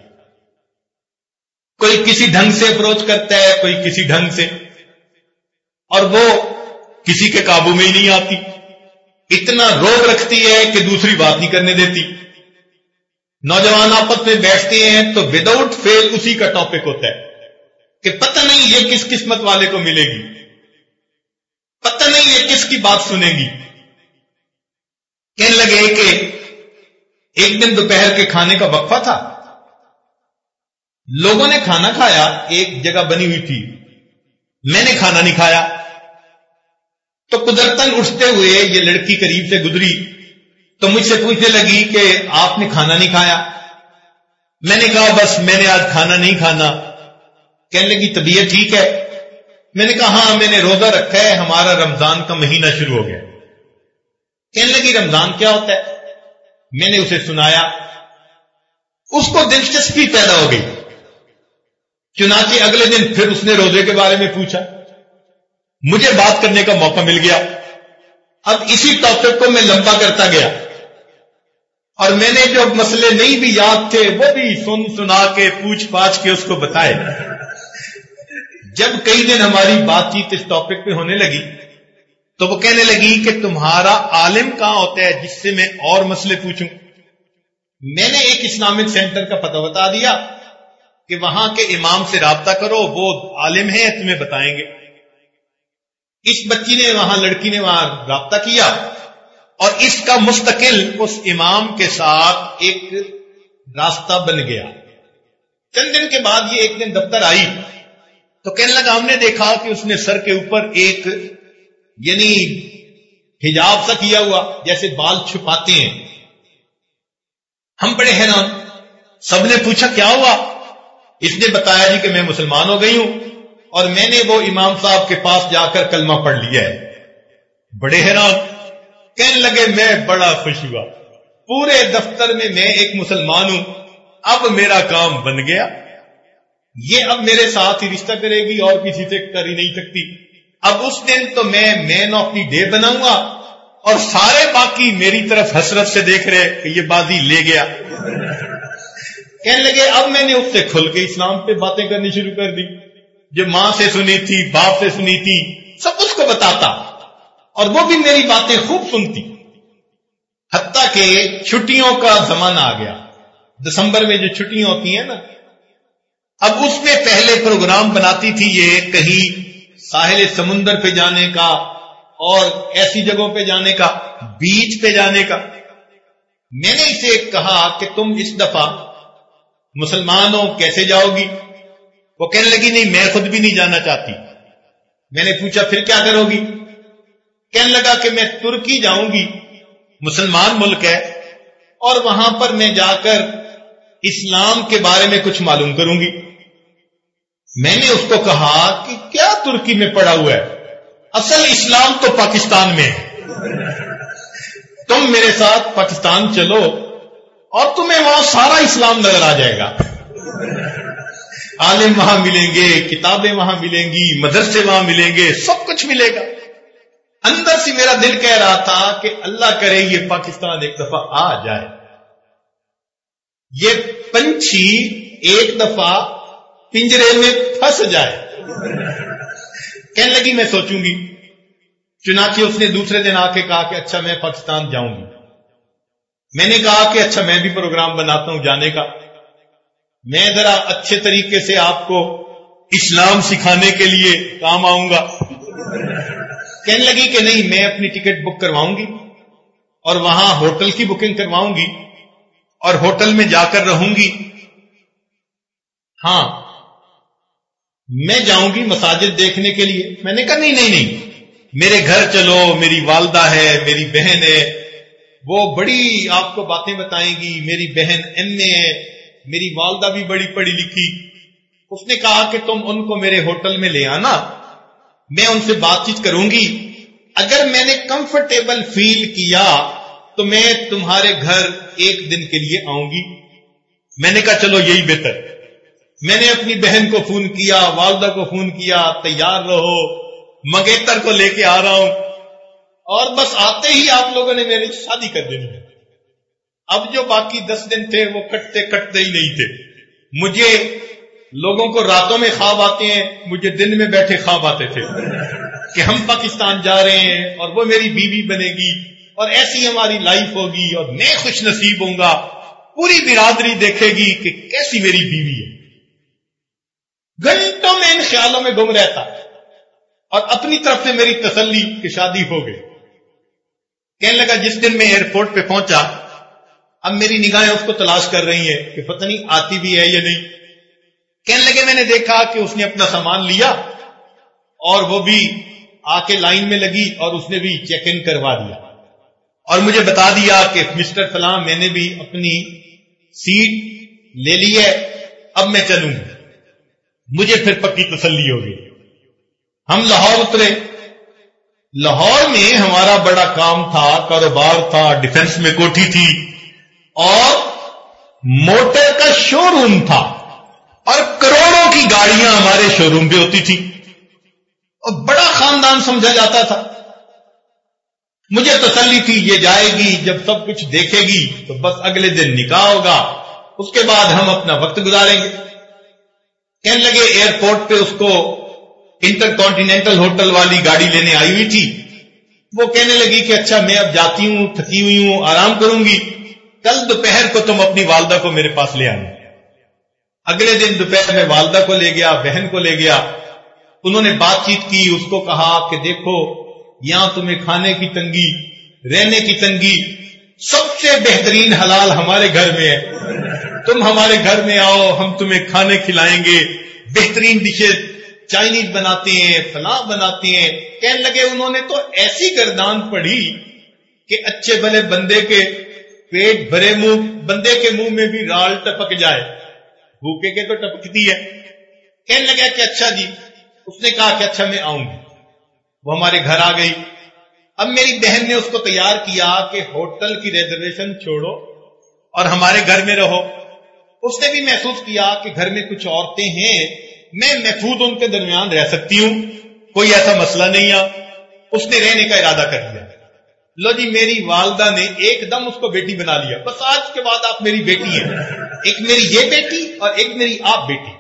کوئی کسی ڈھنگ سے اپروچ کرتا ہے، کوئی کسی ڈھنگ سے۔ اور وہ کسی کے قابو میں ہی نہیں آتی۔ اتنا روک رکھتی ہے کہ دوسری بات نہیں کرنے دیتی۔ نوجوان آپس میں بیٹھتے ہیں تو وداؤٹ فیل اسی کا ٹاپک ہوتا ہے کہ پتہ نہیں یہ کس قسمت والے کو ملے گی۔ پتہ نہیں یہ کس کی بات سنے گی۔ کہنے لگے کہ ایک دن دوپہر کے کھانے کا وقفہ تھا۔ لوگوں نے کھانا کھایا، ایک جگہ بنی ہوئی تھی۔ میں نے کھانا نہیں کھایا۔ تو قدرتن اٹھتے ہوئے یہ لڑکی قریب سے گزری۔ تو مجھ سے پوچھنے لگی کہ آپ نے کھانا نہیں کھایا۔ میں نے کہا، بس میں نے آج کھانا نہیں کھانا۔ کہنے لگی، طبیعت ٹھیک ہے۔ میں نے کہا ہاں میں نے روزہ رکھا ہے، ہمارا رمضان کا مہینہ شروع ہو گیا۔ کہنے لگی، رمضان کیا ہوتا ہے؟ میں نے اسے سنایا، اس کو دلچسپی پیدا ہو گئی۔ چنانچہ اگلے دن پھر اس نے روزے کے بارے میں پوچھا۔ مجھے بات کرنے کا موقع مل گیا۔ اب اسی ٹاپک کو میں لمبا کرتا گیا۔ اور میں نے جو مسئلے نہیں بھی یاد تھے، وہ بھی سن سنا کے، پوچھ پاچھ کے اس کو بتائے۔ جب کئی دن ہماری بات چیت اس ٹاپک پہ ہونے لگی تو وہ کہنے لگی کہ تمہارا عالم کہاں ہوتا ہے جس سے میں اور مسئلے پوچھوں؟ میں نے ایک اسلامک سینٹر کا پتہ بتا دیا کہ وہاں کے امام سے رابطہ کرو، وہ عالم ہیں، تمہیں بتائیں گے۔ اس بچی نے وہاں، لڑکی نے وہاں رابطہ کیا اور اس کا مستقل اس امام کے ساتھ ایک راستہ بن گیا۔ چند دن کے بعد یہ ایک دن دفتر آئی تو کہنے لگا، ہم نے دیکھا کہ اس نے سر کے اوپر ایک یعنی حجاب سا کیا ہوا، جیسے بال چھپاتے ہیں۔ ہم بڑے حیران، سب نے پوچھا کیا ہوا؟ اس نے بتایا جی کہ میں مسلمان ہو گئی ہوں اور میں نے وہ امام صاحب کے پاس جا کر کلمہ پڑھ لیا ہے۔ بڑے حیران، کہنے لگے، میں بڑا خوش ہوا۔ پورے دفتر میں میں ایک مسلمان ہوں۔ اب میرا کام بن گیا۔ یہ اب میرے ساتھ ہی رشتہ کرے گی اور کسی سے کر ہی نہیں سکتی۔ اب اس دن تو میں مین آف دی ڈے بناؤں گا اور سارے باقی میری طرف حسرت سے دیکھ رہے کہ یہ بازی لے گیا۔ کہنے لگے، اب میں نے اس سے کھل کے اسلام پہ باتیں کرنی شروع کر دی۔ جو ماں سے سنی تھی، باپ سے سنی تھی، سب اس کو بتاتا۔ اور وہ بھی میری باتیں خوب سنتی۔ حتیٰ کہ چھٹیوں کا زمانہ آ گیا۔ دسمبر میں جو چھٹیاں ہوتی ہیں نا، اب اس میں پہلے پروگرام بناتی تھی یہ کہیں ساحل سمندر پہ جانے کا اور ایسی جگہوں پہ جانے کا، بیچ پہ جانے کا۔ میں نے اسے کہا کہ تم اس دفعہ مسلمان ہو کیسے جاؤ گی؟ وہ کہنے لگی، نہیں، میں خود بھی نہیں جانا چاہتی۔ میں نے پوچھا، پھر کیا کرو گی؟ کہنے لگا کہ میں ترکی جاؤں گی، مسلمان ملک ہے، اور وہاں پر میں جا کر اسلام کے بارے میں کچھ معلوم کروں گی۔ میں نے اس کو کہا کہ کیا ترکی میں پڑا ہوا ہے؟ اصل اسلام تو پاکستان میں ہے۔ تم میرے ساتھ پاکستان چلو اور تمہیں وہاں سارا اسلام نظر آ جائے گا۔ عالم وہاں ملیں گے، کتابیں وہاں ملیں گی، مدرسے وہاں ملیں گے، سب کچھ ملے گا۔ اندر سے میرا دل کہہ رہا تھا کہ اللہ کرے یہ پاکستان ایک دفعہ آ جائے۔ یہ پنچھی ایک دفعہ پنجرے میں پھنس جائے۔ کہنے لگی، میں سوچوں گی۔ چنانچہ اس نے دوسرے دن آ کے کہا کہ اچھا میں پاکستان جاؤں گی۔ میں نے کہا کہ اچھا میں بھی پروگرام بناتا ہوں جانے کا۔ میں ذرا اچھے طریقے سے آپ کو اسلام سکھانے کے لیے کام آؤں گا۔ کہنے لگی کہ نہیں، میں اپنی ٹکٹ بک کرواؤں گی اور وہاں ہوٹل کی بکنگ کرواؤں گی اور ہوٹل میں جا کر رہوں گی۔ ہاں میں جاؤں گی مساجد دیکھنے کے لیے؟ میں نے کہا، نہیں نہیں نہیں. میرے گھر چلو، میری والدہ ہے، میری بہن ہے. وہ بڑی آپ کو باتیں بتائیں گی، میری بہن ایم اے ہے، میری والدہ بھی بڑی پڑھی لکھی. اس نے کہا کہ تم ان کو میرے ہوٹل میں لے آنا، میں ان سے بات چیت کروں گی. اگر میں نے کمفرٹیبل فیل کیا، تو میں تمہارے گھر ایک دن کے لیے آؤں گی. میں نے کہا، چلو یہی بہتر. میں نے اپنی بہن کو فون کیا، والدہ کو فون کیا، تیار رہو منگیتر کو لے کے آ رہا ہوں۔ اور بس آتے ہی آپ لوگوں نے میری شادی کر دینی ہے اب جو باقی دس دن تھے، وہ کٹتے کٹتے ہی نہیں تھے۔ مجھے لوگوں کو راتوں میں خواب آتے ہیں، مجھے دن میں بیٹھے خواب آتے تھے کہ ہم پاکستان جا رہے ہیں اور وہ میری بیوی بنے گی اور ایسی ہماری لائف ہوگی اور میں خوش نصیب ہوں گا۔ پوری برادری دیکھے گی کہ کیسی میری بیوی ہے۔ گھنٹوں میں ان خیالوں میں گم رہتا اور اپنی طرف سے میری تسلی کہ شادی ہو گئی۔ کہنے لگا، جس دن میں ایئرپورٹ پہ پہنچا، اب میری نگاہیں اس کو تلاش کر رہی ہیں کہ پتہ نہیں آتی بھی ہے یا نہیں۔ کہنے لگے، میں نے دیکھا کہ اس نے اپنا سامان لیا اور وہ بھی آ کے لائن میں لگی اور اس نے بھی چیک ان کروا دیا۔ اور مجھے بتا دیا کہ مسٹر فلاں، میں نے بھی اپنی سیٹ لے لی ہے، اب میں چلوں مجھے پھر پکی تسلی ہوگی۔ ہم لاہور اترے۔ لاہور میں ہمارا بڑا کام تھا، کاروبار تھا، ڈیفنس میں کوٹھی تھی۔ اور موٹر کا شو روم تھا۔ اور کروڑوں کی گاڑیاں ہمارے شو روم پہ ہوتی تھی۔ اور بڑا خاندان سمجھا جاتا تھا۔ مجھے تسلی تھی، یہ جائے گی، جب سب کچھ دیکھے گی تو بس اگلے دن نکاح ہوگا۔ اس کے بعد ہم اپنا وقت گزاریں گے۔ کہنے لگے ایئرپورٹ پہ اس کو انٹر کانٹینٹل ہوٹل والی گاڑی لینے آئی ہوئی تھی. وہ کہنے لگی کہ اچھا میں اب جاتی ہوں، تھکی ہوئی ہوں، آرام کروں گی. کل دوپہر کو تم اپنی والدہ کو میرے پاس لے آنا. اگلے دن دوپہر میں والدہ کو لے گیا، بہن کو لے گیا. انہوں نے بات چیت کی، اس کو کہا کہ، دیکھو، یہاں تمہیں کھانے کی تنگی، رہنے کی تنگی سب سے بہترین حلال ہمارے گھر میں ہے. تم ہمارے گھر میں آؤ، ہم تمہیں کھانے کھلائیں گے۔ بہترین ڈشز چائنیز بناتے ہیں، فلاں بناتے ہیں۔ کہنے لگے انہوں نے تو ایسی گردان پڑھی کہ اچھے بھلے بندے کے پیٹ بھرے منہ، بندے کے منہ میں بھی رال ٹپک جائے۔ بھوکے کے تو ٹپکتی ہے۔ کہنے لگا کہ اچھا جی اس نے کہا کہ اچھا میں آؤں گی۔ وہ ہمارے گھر آ گئی۔ اب میری بہن نے اس کو تیار کیا کہ ہوٹل کی ریزرویشن چھوڑو اور ہمارے گھر میں رہو۔ اس نے بھی محسوس کیا کہ گھر میں کچھ عورتیں ہیں، میں محفوظ ان کے درمیان رہ سکتی ہوں۔ کوئی ایسا مسئلہ نہیں آ۔ اس نے رہنے کا ارادہ کر لیا۔ لو جی میری والدہ نے ایک دم اس کو بیٹی بنا لیا۔ بس آج کے بعد آپ میری بیٹی ہیں۔ ایک میری یہ بیٹی اور ایک میری آپ بیٹی۔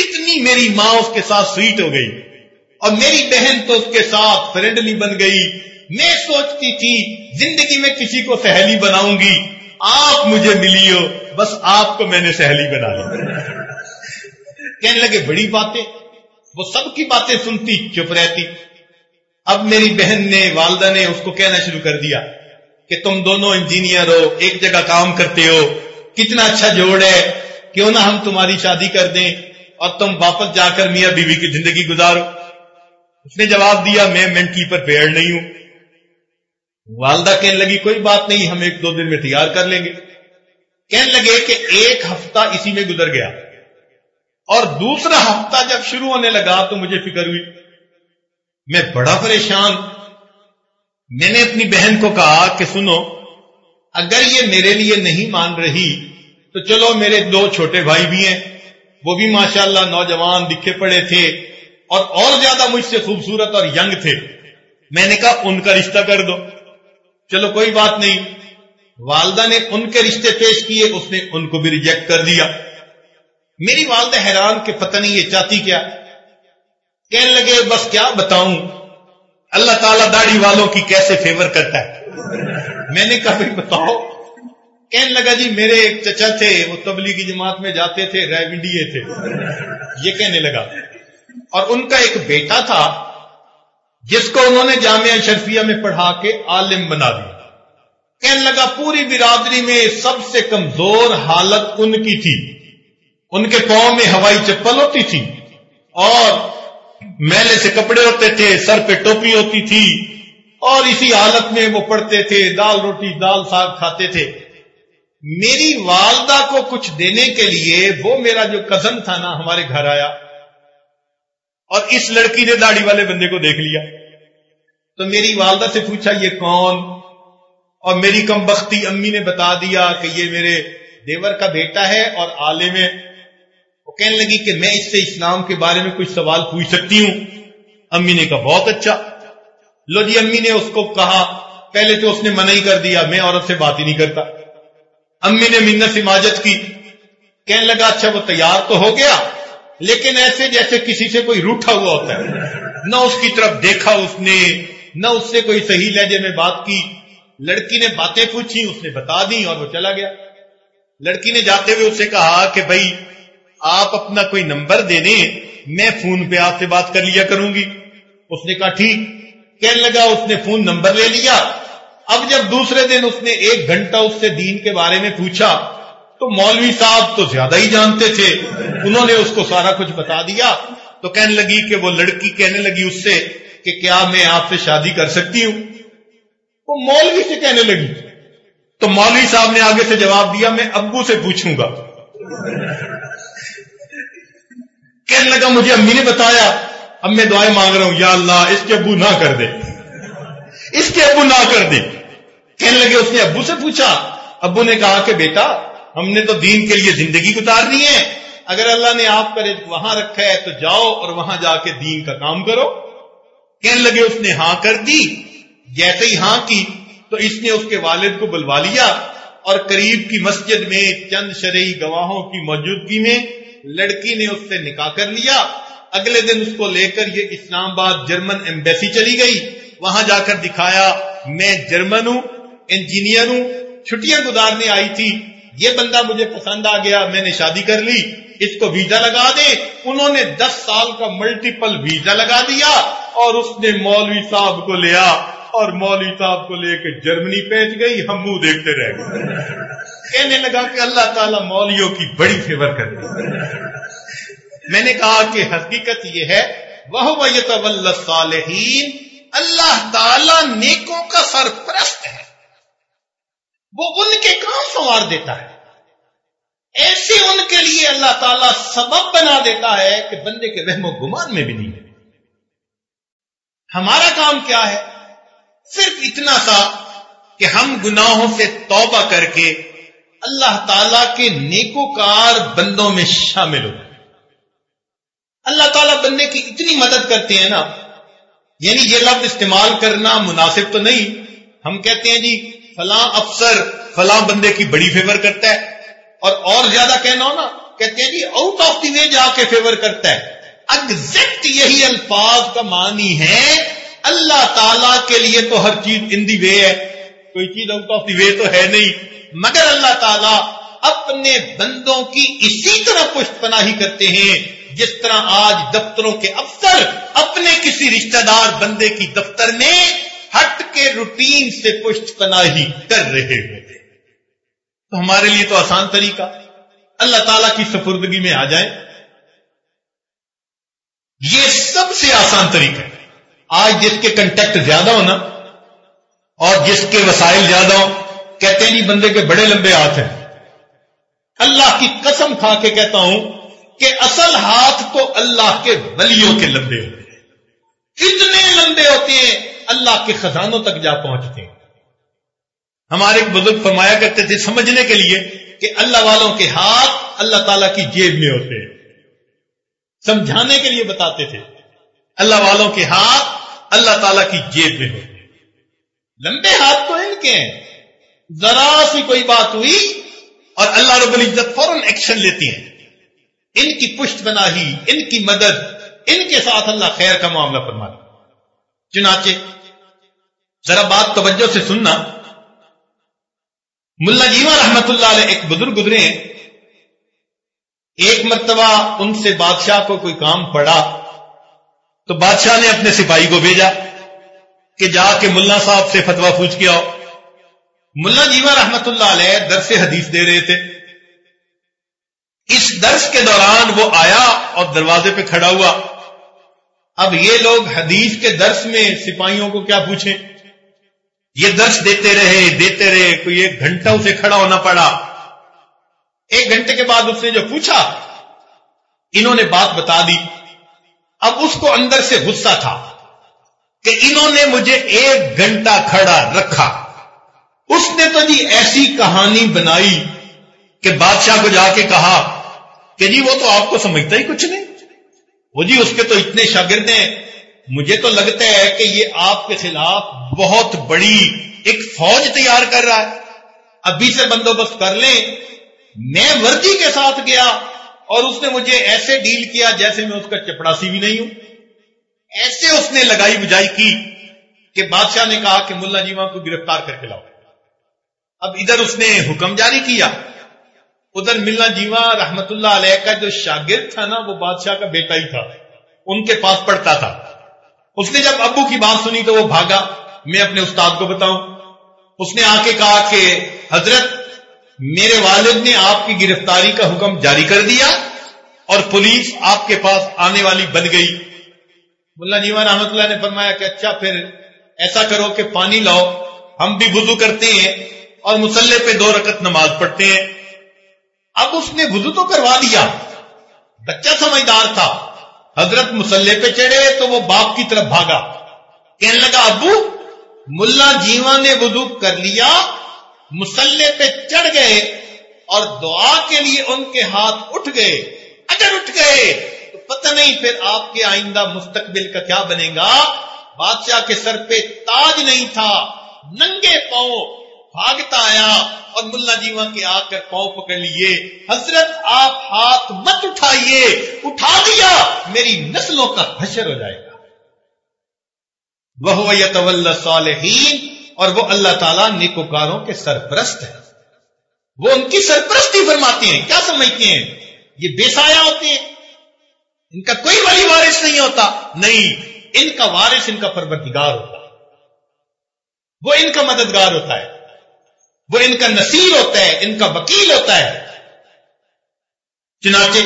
اتنی میری ماں اس کے ساتھ سویٹ ہو گئی۔ اور میری بہن تو اس کے ساتھ فرینڈلی بن گئی۔ میں سوچتی تھی، زندگی میں کسی کو سہیلی بناؤں گی۔ آپ مجھے ملی ہو۔ بس آپ کو میں نے سہیلی بنا لی۔ کہنے لگے، بڑی باتیں۔ وہ سب کی باتیں سنتی، چپ رہتی۔ اب میری بہن نے، والدہ نے اس کو کہنا شروع کر دیا کہ تم دونوں انجینئر ہو، ایک جگہ کام کرتے ہو، کتنا اچھا جوڑ ہے، کیوں نہ ہم تمہاری شادی کر دیں اور تم واپس جا کر میاں بیوی کی زندگی گزارو۔ اس نے جواب دیا، میں مینٹلی پر پیڑ نہیں ہوں۔ والدہ کہنے لگی، کوئی بات نہیں، ہم ایک دو دن میں تیار کر لیں گے۔ کہنے لگے کہ ایک ہفتہ اسی میں گزر گیا اور دوسرا ہفتہ جب شروع ہونے لگا تو مجھے فکر ہوئی۔ میں بڑا پریشان۔ میں نے اپنی بہن کو کہا کہ سنو، اگر یہ میرے لیے نہیں مان رہی تو چلو میرے دو چھوٹے بھائی بھی ہیں۔ وہ بھی ماشاءاللہ نوجوان دکھے پڑے تھے اور اور زیادہ مجھ سے خوبصورت اور ینگ تھے۔ میں نے کہا، ان کا رشتہ کر دو۔ چلو کوئی بات نہیں۔ والدہ نے ان کے رشتے پیش کیے، اس نے ان کو بھی ریجیکٹ کر دیا۔ میری والدہ حیران کہ پتہ نہیں یہ چاہتی کیا۔ کہنے لگے، بس کیا بتاؤں؟ اللہ تعالیٰ داڑھی والوں کی کیسے فیور کرتا ہے؟ میں نے کہا بتاؤ۔ کہنے لگا جی میرے ایک چچا تھے، وہ تبلی کی جماعت میں جاتے تھے ریونڈیے تھے۔ یہ کہنے لگا۔ اور ان کا ایک بیٹا تھا، جس کو انہوں نے جامعہ شرفیہ میں پڑھا کے عالم بنا دیا۔ کہنے لگا، پوری برادری میں سب سے کمزور حالت ان کی تھی۔ ان کے پاؤں میں ہوائی چپل ہوتی تھی اور میلے سے کپڑے ہوتے تھے، سر پہ ٹوپی ہوتی تھی اور اسی حالت میں وہ پڑھتے تھے، دال روٹی، دال ساگ کھاتے تھے۔ میری والدہ کو کچھ دینے کے لیے وہ میرا جو کزن تھا نا، ہمارے گھر آیا اور اس لڑکی نے داڑھی والے بندے کو دیکھ لیا۔ تو میری والدہ سے پوچھا، یہ کون؟ اور میری کم بختی امی نے بتا دیا کہ یہ میرے دیور کا بیٹا ہے اور عالم ہے وہ کہنے لگی کہ میں اس سے اسلام کے بارے میں کچھ سوال پوچھ سکتی ہوں۔ امی نے کہا، بہت اچھا۔ لو جی امی نے اس کو کہا۔ پہلے تو اس نے منع ہی کر دیا، میں عورت سے بات ہی نہیں کرتا۔ امی نے منت سماجت کی۔ کہنے لگا اچھا وہ تیار تو ہو گیا، لیکن ایسے جیسے کسی سے کوئی روٹا ہوا ہوتا ہے۔ نہ اس کی طرف دیکھا اس نے، نہ اس سے کوئی صحیح لہجے میں بات کی۔ لڑکی نے باتیں پوچھی، اس نے بتا دی اور وہ چلا گیا۔ لڑکی نے جاتے ہوئے اسے کہا کہ بھائی، آپ اپنا کوئی نمبر دے دیں، میں فون پہ آپ سے بات کر لیا کروں گی۔ اس نے کہا ٹھیک۔ کہنے لگا، اس نے فون نمبر لے لیا۔ اب جب دوسرے دن اس نے ایک گھنٹہ اس سے دین کے بارے میں پوچھا، تو مولوی صاحب تو زیادہ ہی جانتے تھے۔ انہوں نے اس کو سارا کچھ بتا دیا۔ تو کہنے لگی کہ وہ لڑکی کہنے لگی اس سے کہ کیا میں آپ سے شادی کر سکتی ہوں؟ وہ مولوی سے کہنے لگی۔ تو مولوی صاحب نے آگے سے جواب دیا، میں ابو سے پوچھوں گا۔ کہنے لگا، مجھے امی نے بتایا، اب میں دعائیں مانگ رہا ہوں، یا اللہ، اس کے ابو نہ کر دے۔ اس کے ابو نہ کر دے۔ کہنے لگے، اس نے ابو سے پوچھا۔ ابو نے کہا کہ بیٹا، ہم نے تو دین کے لیے زندگی گزارنی ہے۔ اگر اللہ نے آپ کرے وہاں رکھا ہے تو جاؤ اور وہاں جا کے دین کا کام کرو۔ کہنے لگے، اس نے ہاں کر دی۔ جیسے ہی ہاں کی، تو اس نے اس کے والد کو بلوا لیا اور قریب کی مسجد میں چند شرعی گواہوں کی موجودگی میں لڑکی نے اس سے نکاح کر لیا۔ اگلے دن اس کو لے کر یہ اسلام آباد جرمن ایمبیسی چلی گئی۔ وہاں جا کر دکھایا، میں جرمن ہوں، انجینئر ہوں، چھٹیاں گزارنے آئی تھی۔ یہ بندہ مجھے پسند آ گیا، میں نے شادی کر لی۔ اس کو ویزا لگا دے انہوں نے دس سال کا ملٹیپل ویزا لگا دیا اور اس نے مولوی صاحب کو لیا۔ اور مولوی صاحب کو لے کے جرمنی پہنچ گئی، ہم منہ دیکھتے رہ گئے۔ کہنے لگا کہ اللہ تعالیٰ مولیوں کی بڑی فیور کرتی میں نے کہا کہ حقیقت یہ ہے وہ صالحین اللہ تعالی نیکوں کا سرپرست ہے۔ وہ ان کے کام سنوار دیتا ہے۔ ایسے ان کے لیے اللہ تعالیٰ سبب بنا دیتا ہے کہ بندے کے رحم و گمان میں بھی نہیں ہے۔ ہمارا کام کیا ہے؟ صرف اتنا سا کہ ہم گناہوں سے توبہ کر کے اللہ تعالی کے نیکوکار بندوں میں شامل ہو اللہ تعالیٰ بندے کی اتنی مدد کرتے ہیں نا۔ یعنی یہ لفظ استعمال کرنا مناسب تو نہیں۔ ہم کہتے ہیں جی فلاں افسر فلاں بندے کی بڑی فیور کرتا ہے۔ اور اور زیادہ کہنا ہو نا، کہتے ہیں جی آؤٹ آف دی وے جا کے فیور کرتا ہے۔ ایگزیکٹ یہی الفاظ کا معنی ہے اللہ تعالی کے لیے تو ہر چیز ان دی وے ہے۔ کوئی چیز آؤٹ آف دی وے تو ہے نہیں۔ مگر اللہ تعالیٰ اپنے بندوں کی اسی طرح پشت پناہی کرتے ہیں، جس طرح آج دفتروں کے افسر اپنے کسی رشتہ دار بندے کی دفتر میں ہٹ کے روٹین سے پشت پناہی کر رہے ہوتے تو ہمارے لیے تو آسان طریقہ۔ اللہ تعالی کی سفردگی میں آ جائیں۔ یہ سب سے آسان طریقہ ہے۔ آج جس کے کنٹیکٹ زیادہ ہونا اور جس کے وسائل زیادہ ہو کہتے ہیں جی بندے کے بڑے لمبے ہاتھ ہیں۔ اللہ کی قسم کھا کے کہتا ہوں کہ اصل ہاتھ تو اللہ کے ولیوں کے لمبے ہوتے ہیں۔ اتنے لمبے ہوتے ہیں، اللہ کے خزانوں تک جا پہنچتے ہیں۔ ہمارے ایک بزرگ فرمایا کرتے تھے سمجھنے کے لیے کہ اللہ والوں کے ہاتھ اللہ تعالی کی جیب میں ہوتے ہیں۔ سمجھانے کے لیے بتاتے تھے۔ اللہ والوں کے ہاتھ اللہ تعالی کی جیب میں ہوتے ہیں لمبے ہاتھ تو ان کے ہیں۔ ذرا سی کوئی بات ہوئی اور اللہ رب العزت فوراً ایکشن لیتی ہیں۔ ان کی پشت بنا ہی ان کی مدد، ان کے ساتھ اللہ خیر کا معاملہ فرما چنانچہ، ذرا بات توجہ سے سننا۔ ملا جیوا رحمت اللہ علیہ ایک بزرگ گزرے ہیں۔ ایک مرتبہ ان سے بادشاہ کو کوئی کام پڑا۔ تو بادشاہ نے اپنے سپاہی کو بھیجا کہ جا کے ملا صاحب سے فتوا پوچھ کے آؤ۔ ملا جیوا رحمت اللہ علیہ درس حدیث دے رہے تھے۔ اس درس کے دوران وہ آیا اور دروازے پہ کھڑا ہوا۔ اب یہ لوگ حدیث کے درس میں سپاہیوں کو کیا پوچھیں؟ یہ درس دیتے رہے دیتے رہے، کوئی ایک گھنٹہ اسے کھڑا ہونا پڑا۔ ایک گھنٹے کے بعد اس نے جو پوچھا، انہوں نے بات بتا دی۔ اب اس کو اندر سے غصہ تھا کہ انہوں نے مجھے ایک گھنٹہ کھڑا رکھا۔ اس نے تو جی ایسی کہانی بنائی کہ بادشاہ کو جا کے کہا کہ جی وہ تو آپ کو سمجھتا ہی کچھ نہیں۔ وہ جی اس کے تو اتنے شاگرد ہیں۔ مجھے تو لگتا ہے کہ یہ آپ کے خلاف بہت بڑی ایک فوج تیار کر رہا ہے۔ ابھی سے بندوبست کر لیں۔ میں وردی کے ساتھ گیا۔ اور اس نے مجھے ایسے ڈیل کیا جیسے میں اس کا چپڑاسی بھی نہیں ہوں۔ ایسے اس نے لگائی بجائی کی کہ بادشاہ نے کہا کہ ملا جیوا کو گرفتار کر کے لاؤ۔ اب ادھر اس نے حکم جاری کیا۔ ادھر ملا جیوا رحمت اللہ علیہ کا جو شاگرد تھا نا، وہ بادشاہ کا بیٹا ہی تھا۔ ان کے پاس پڑھتا تھا۔ اس نے جب ابو کی بات سنی تو وہ بھاگا۔ میں اپنے استاد کو بتاؤں۔ اس نے آ کے کہا کہ حضرت میرے والد نے آپ کی گرفتاری کا حکم جاری کر دیا اور پولیس آپ کے پاس آنے والی بن گئی۔ ملا نیوا رحمت اللہ نے فرمایا کہ اچھا پھر ایسا کرو کہ پانی لاؤ۔ ہم بھی وضو کرتے ہیں اور مسلح پہ دو رکت نماز پڑھتے ہیں۔ اب اس نے وضو تو کروا دیا۔ بچہ سمجھدار تھا۔ حضرت مسلح پہ چڑھے تو وہ باپ کی طرف بھاگا۔ کہنے لگا، ابو، ملا جیوا نے وضو کر لیا۔ مسلح پہ چڑھ گئے اور دعا کے لیے ان کے ہاتھ اٹھ گئے۔ اگر اٹھ گئے تو پتہ نہیں پھر آپ کے آئندہ مستقبل کا کیا بنے گا۔ بادشاہ کے سر پہ تاج نہیں تھا۔ ننگے پاؤں بھاگتا آیا اور ملا جیوا کے آ کر پاؤں پکڑ لیے۔ حضرت، آپ ہاتھ مت اٹھائیے۔ اٹھا دیا، میری نسلوں کا حشر ہو جائے گا۔ وہ یتول صالحین۔ اور وہ اللہ تعالیٰ نیکوکاروں کے سرپرست ہیں۔ وہ ان کی سرپرستی فرماتے ہیں۔ کیا سمجھتے ہیں؟ یہ بے سایہ ہوتے ہیں۔ ان کا کوئی ولی وارث نہیں ہوتا۔ نہیں، ان کا وارث ان کا پروردگار ہوتا ہے۔ وہ ان کا مددگار ہوتا ہے۔ وہ ان کا نصیر ہوتا ہے، ان کا وکیل ہوتا ہے۔ چنانچہ،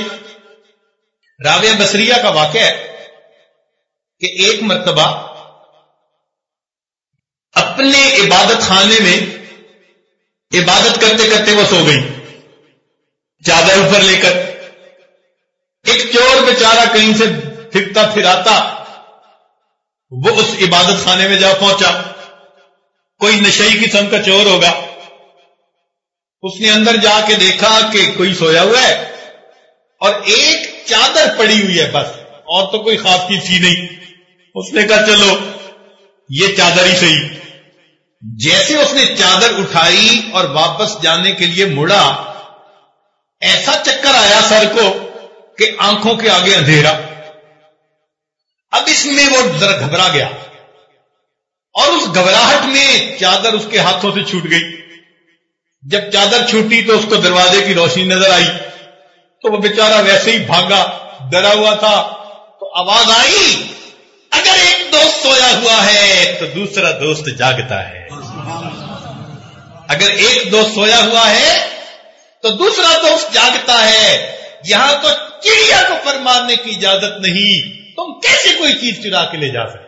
راویہ بسریا کا واقعہ ہے کہ ایک مرتبہ اپنے عبادت خانے میں عبادت کرتے کرتے وہ سو گئی۔ چادر اوپر لے کر ایک چور بیچارہ کہیں سے پھرتا پھراتا وہ اس عبادت خانے میں جا پہنچا۔ کوئی نشئی قسم کا چور ہوگا۔ اس نے اندر جا کے دیکھا کہ کوئی سویا ہوا ہے اور ایک چادر پڑی ہوئی ہے بس، اور تو کوئی خاص چیز تھی نہیں۔ اس نے کہا، چلو، یہ چادر ہی صحیح۔ جیسے اس نے چادر اٹھائی اور واپس جانے کے لیے مڑا، ایسا چکر آیا سر کو کہ آنکھوں کے آگے اندھیرا۔ اب اس میں وہ ذرا گھبرا گیا اور اس گھبراہٹ میں چادر اس کے ہاتھوں سے چھوٹ گئی۔ جب چادر چھوٹی تو اس کو دروازے کی روشنی نظر آئی۔ تو وہ بیچارہ ویسے ہی بھاگا، ڈرا ہوا تھا۔ تو آواز آئی۔ اگر ایک دوست سویا ہوا ہے تو دوسرا دوست جاگتا ہے۔ اگر ایک دوست سویا ہوا ہے تو دوسرا دوست جاگتا ہے۔ یہاں تو چڑیا کو پر مارنے کی اجازت نہیں۔ تم کیسے کوئی چیز چرا کے لے جا سکتے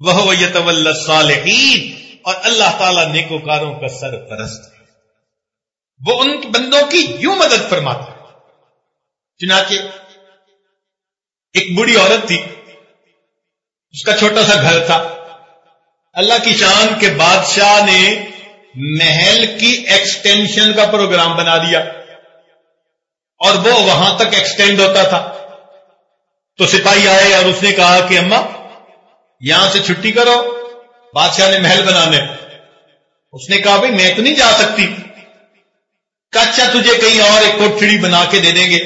وہ یتول صالحین اور اللہ تعالیٰ نیکوکاروں کا سرپرست ہے۔ وہ ان بندوں کی یوں مدد فرماتا ہے۔ چنانچہ ایک بڑی عورت تھی۔ اس کا چھوٹا سا گھر تھا۔ اللہ کی شان کے بادشاہ نے محل کی ایکسٹینشن کا پروگرام بنا دیا۔ اور وہ وہاں تک ایکسٹینڈ ہوتا تھا۔ تو سپاہی آئے اور اس نے کہا کہ اما، یہاں سے چھٹی کرو۔ بادشاہ نے محل بنانے۔ اس نے کہا، بھائی، میں تو نہیں جا سکتی۔ کچا تجھے کہیں اور ایک کوٹڑی بنا کے دے دیں گے۔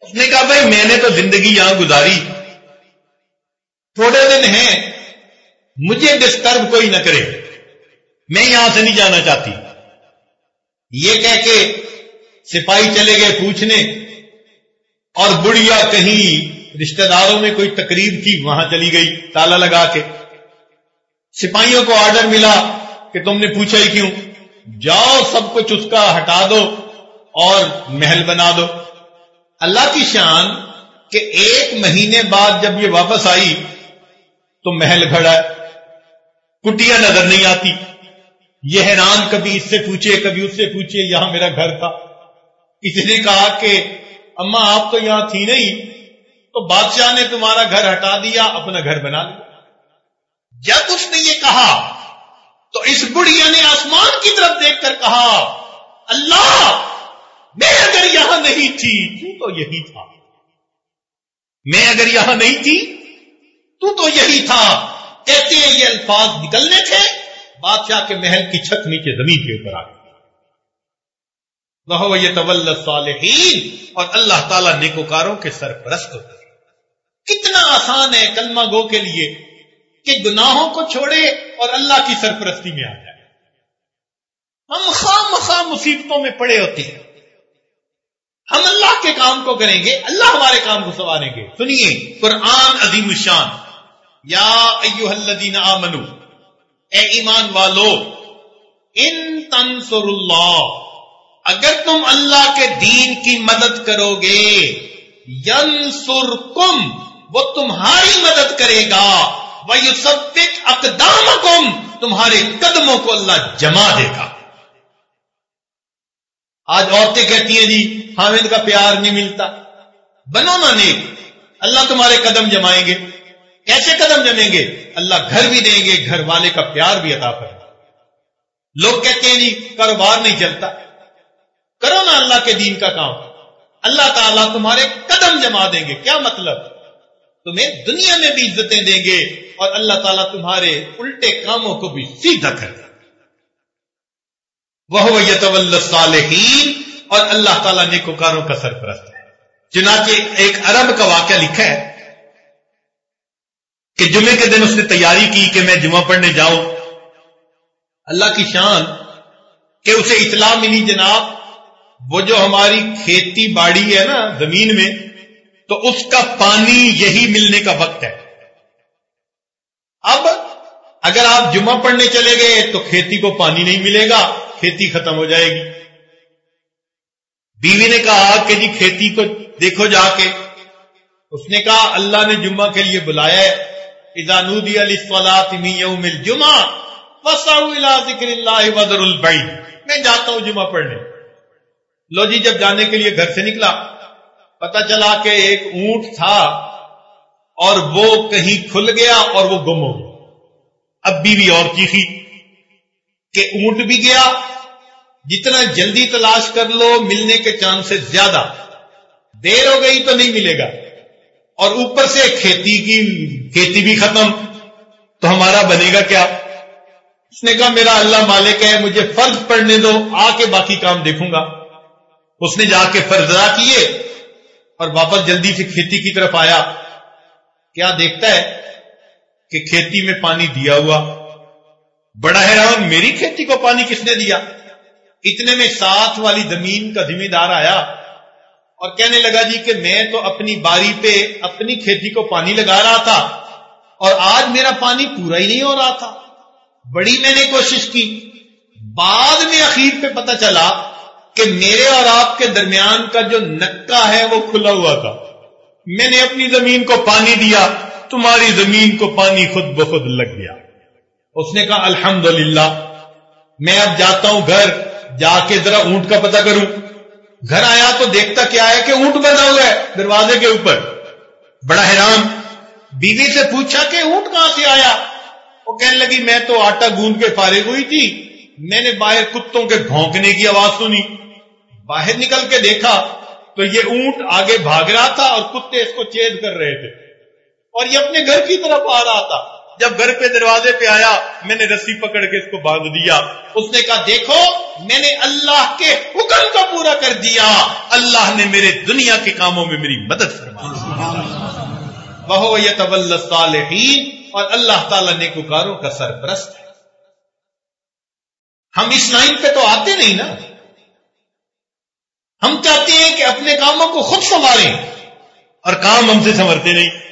اس نے کہا، بھائی، میں نے تو زندگی یہاں گزاری۔ تھوڑے دن ہیں۔ مجھے ڈسٹرب کوئی نہ کرے۔ میں یہاں سے نہیں جانا چاہتی۔ یہ کہہ کے سپاہی چلے گئے پوچھنے اور بڑھیا کہیں رشتہ داروں میں کوئی تقریب کی وہاں چلی گئی تالا لگا کے۔ سپاہیوں کو آرڈر ملا کہ تم نے پوچھا ہی کیوں؟ جاؤ سب کچھ اس کا ہٹا دو اور محل بنا دو۔ اللہ کی شان کہ ایک مہینے بعد جب یہ واپس آئی تو محل کھڑا ہے۔ کٹیا نظر نہیں آتی۔ یہ حیران کبھی اس سے پوچھے، کبھی اس سے پوچھے، یہاں میرا گھر تھا۔ کسی نے کہا کہ اما آپ تو یہاں تھی نہیں۔ تو بادشاہ نے تمہارا گھر ہٹا دیا، اپنا گھر بنا لیا۔ جب اس نے یہ کہا، تو اس بڑھیا نے آسمان کی طرف دیکھ کر کہا، اللہ، میں اگر یہاں نہیں تھی، تو تو یہی تھا۔ میں اگر یہاں نہیں تھی تو تو یہی تھا۔ کہتے ہیں یہ الفاظ نکلنے تھے۔ بادشاہ کے محل کی چھت نیچے زمین کے اوپر آ گئی وہ یہ طول صالحین اور اللہ تعالیٰ نیکوکاروں کے سرپرست ہوتے کتنا آسان ہے کلمہ گو کے لیے کہ گناہوں کو چھوڑے اور اللہ کی سرپرستی میں آ جائے۔ ہم خام خام مصیبتوں میں پڑے ہوتے ہیں۔ ہم اللہ کے کام کو کریں گے، اللہ ہمارے کام کو سواریں گے۔ سنیے، قرآن عظیم الشان۔ یا ایو الذین آمنو، اے ایمان والو، ان تنصر اللہ اگر تم اللہ کے دین کی مدد کرو گے ینسر کم وہ تمہاری مدد کرے گا وہ یو تمہارے قدموں کو اللہ جما دے گا۔ آج عورتیں کہتی ہیں جی ہاں، حامد کا پیار نہیں ملتا۔ بنو نا نیک اللہ تمہارے قدم جمائیں گے۔ کیسے قدم جمیں گے؟ اللہ گھر بھی دیں گے، گھر والے کا پیار بھی عطا کرے لوگ کہتے ہیں جی کاروبار نہیں چلتا۔ کرو نا اللہ کے دین کا کام۔ اللہ تعالیٰ تمہارے قدم جما دیں گے۔ کیا مطلب؟ تمہیں دنیا میں بھی عزتیں دیں گے اور اللہ تعالیٰ تمہارے الٹے کاموں کو بھی سیدھا کر دیں وہ یتول صالحین اور اللہ تعالیٰ نے کوکاروں کا سرپرست ہے۔ چنانچہ ایک عرب کا واقعہ لکھا ہے۔ کہ جمعے کے دن اس نے تیاری کی کہ میں جمعہ پڑھنے جاؤں۔ اللہ کی شان کہ اسے اطلاع ملی جناب، وہ جو ہماری کھیتی باڑی ہے نا زمین میں، تو اس کا پانی یہی ملنے کا وقت ہے۔ اب اگر آپ جمعہ پڑھنے چلے گئے تو کھیتی کو پانی نہیں ملے گا، کھیتی ختم ہو جائے گی۔ بیوی نے کہا کہ جی کھیتی کو دیکھو جا کے۔ اس نے کہا اللہ نے جمعہ کے لیے بلایا ہے۔ ادانودی علی مل جمعہ ذکر اللہ ودر البئی میں جاتا ہوں جمعہ پڑھنے. لو جی جب جانے کے لیے گھر سے نکلا پتا چلا کہ ایک اونٹ تھا اور وہ کہیں کھل گیا اور وہ گم ہو گیا۔ اب بیوی اور چیخی کہ اونٹ بھی گیا، جتنا جلدی تلاش کر لو، ملنے کے چانسز زیادہ۔ دیر ہو گئی تو نہیں ملے گا۔ اور اوپر سے کھیتی کی کھیتی بھی ختم، تو ہمارا بنے گا کیا؟ اس نے کہا، میرا اللہ مالک ہے، مجھے فرض پڑھنے دو، آ کے باقی کام دیکھوں گا۔ اس نے جا کے فرض ادا کیے اور واپس جلدی سے کھیتی کی طرف آیا۔ کیا دیکھتا ہے کہ کھیتی میں پانی دیا ہوا۔ بڑا حیران، میری کھیتی کو پانی کس نے دیا؟ اتنے میں ساتھ والی زمین کا ذمہ دار آیا۔ اور کہنے لگا جی کہ میں تو اپنی باری پہ اپنی کھیتی کو پانی لگا رہا تھا اور آج میرا پانی پورا ہی نہیں ہو رہا تھا۔ بڑی میں نے کوشش کی۔ بعد میں اخیر پہ پتہ چلا کہ میرے اور آپ کے درمیان کا جو نکا ہے وہ کھلا ہوا تھا۔ میں نے اپنی زمین کو پانی دیا، تمہاری زمین کو پانی خود بخود لگ گیا۔ اس نے کہا الحمد میں اب جاتا ہوں گھر، جا کے ذرا اونٹ کا پتہ کروں۔ گھر آیا تو دیکھتا کیا ہے کہ اونٹ بنا ہوا ہے دروازے کے اوپر۔ بڑا حیران۔ بیوی سے پوچھا کہ اونٹ کہاں سے آیا؟ وہ کہنے لگی، میں تو آٹا گوند کے فارغ ہوئی تھی۔ میں نے باہر کتوں کے بھونکنے کی آواز سنی۔ باہر نکل کے دیکھا تو یہ اونٹ آگے بھاگ رہا تھا اور کتے اس کو چید کر رہے تھے۔ اور یہ اپنے گھر کی طرف آ رہا تھا۔ جب گھر پہ دروازے پہ آیا، میں نے رسی پکڑ کے اس کو باندھ دیا۔ اس نے کہا، دیکھو، میں نے اللہ کے حکم کو پورا کر دیا۔ اللہ نے میرے دنیا کے کاموں میں میری مدد فرمائی۔ بہو یہ طول صالحین اور اللہ تعالیٰ نے کاروں کا سرپرست ہے۔ ہم اس لائن پہ تو آتے نہیں نا۔ ہم چاہتے ہیں کہ اپنے کاموں کو خود سنواریں، اور کام ہم سے سنورتے نہیں۔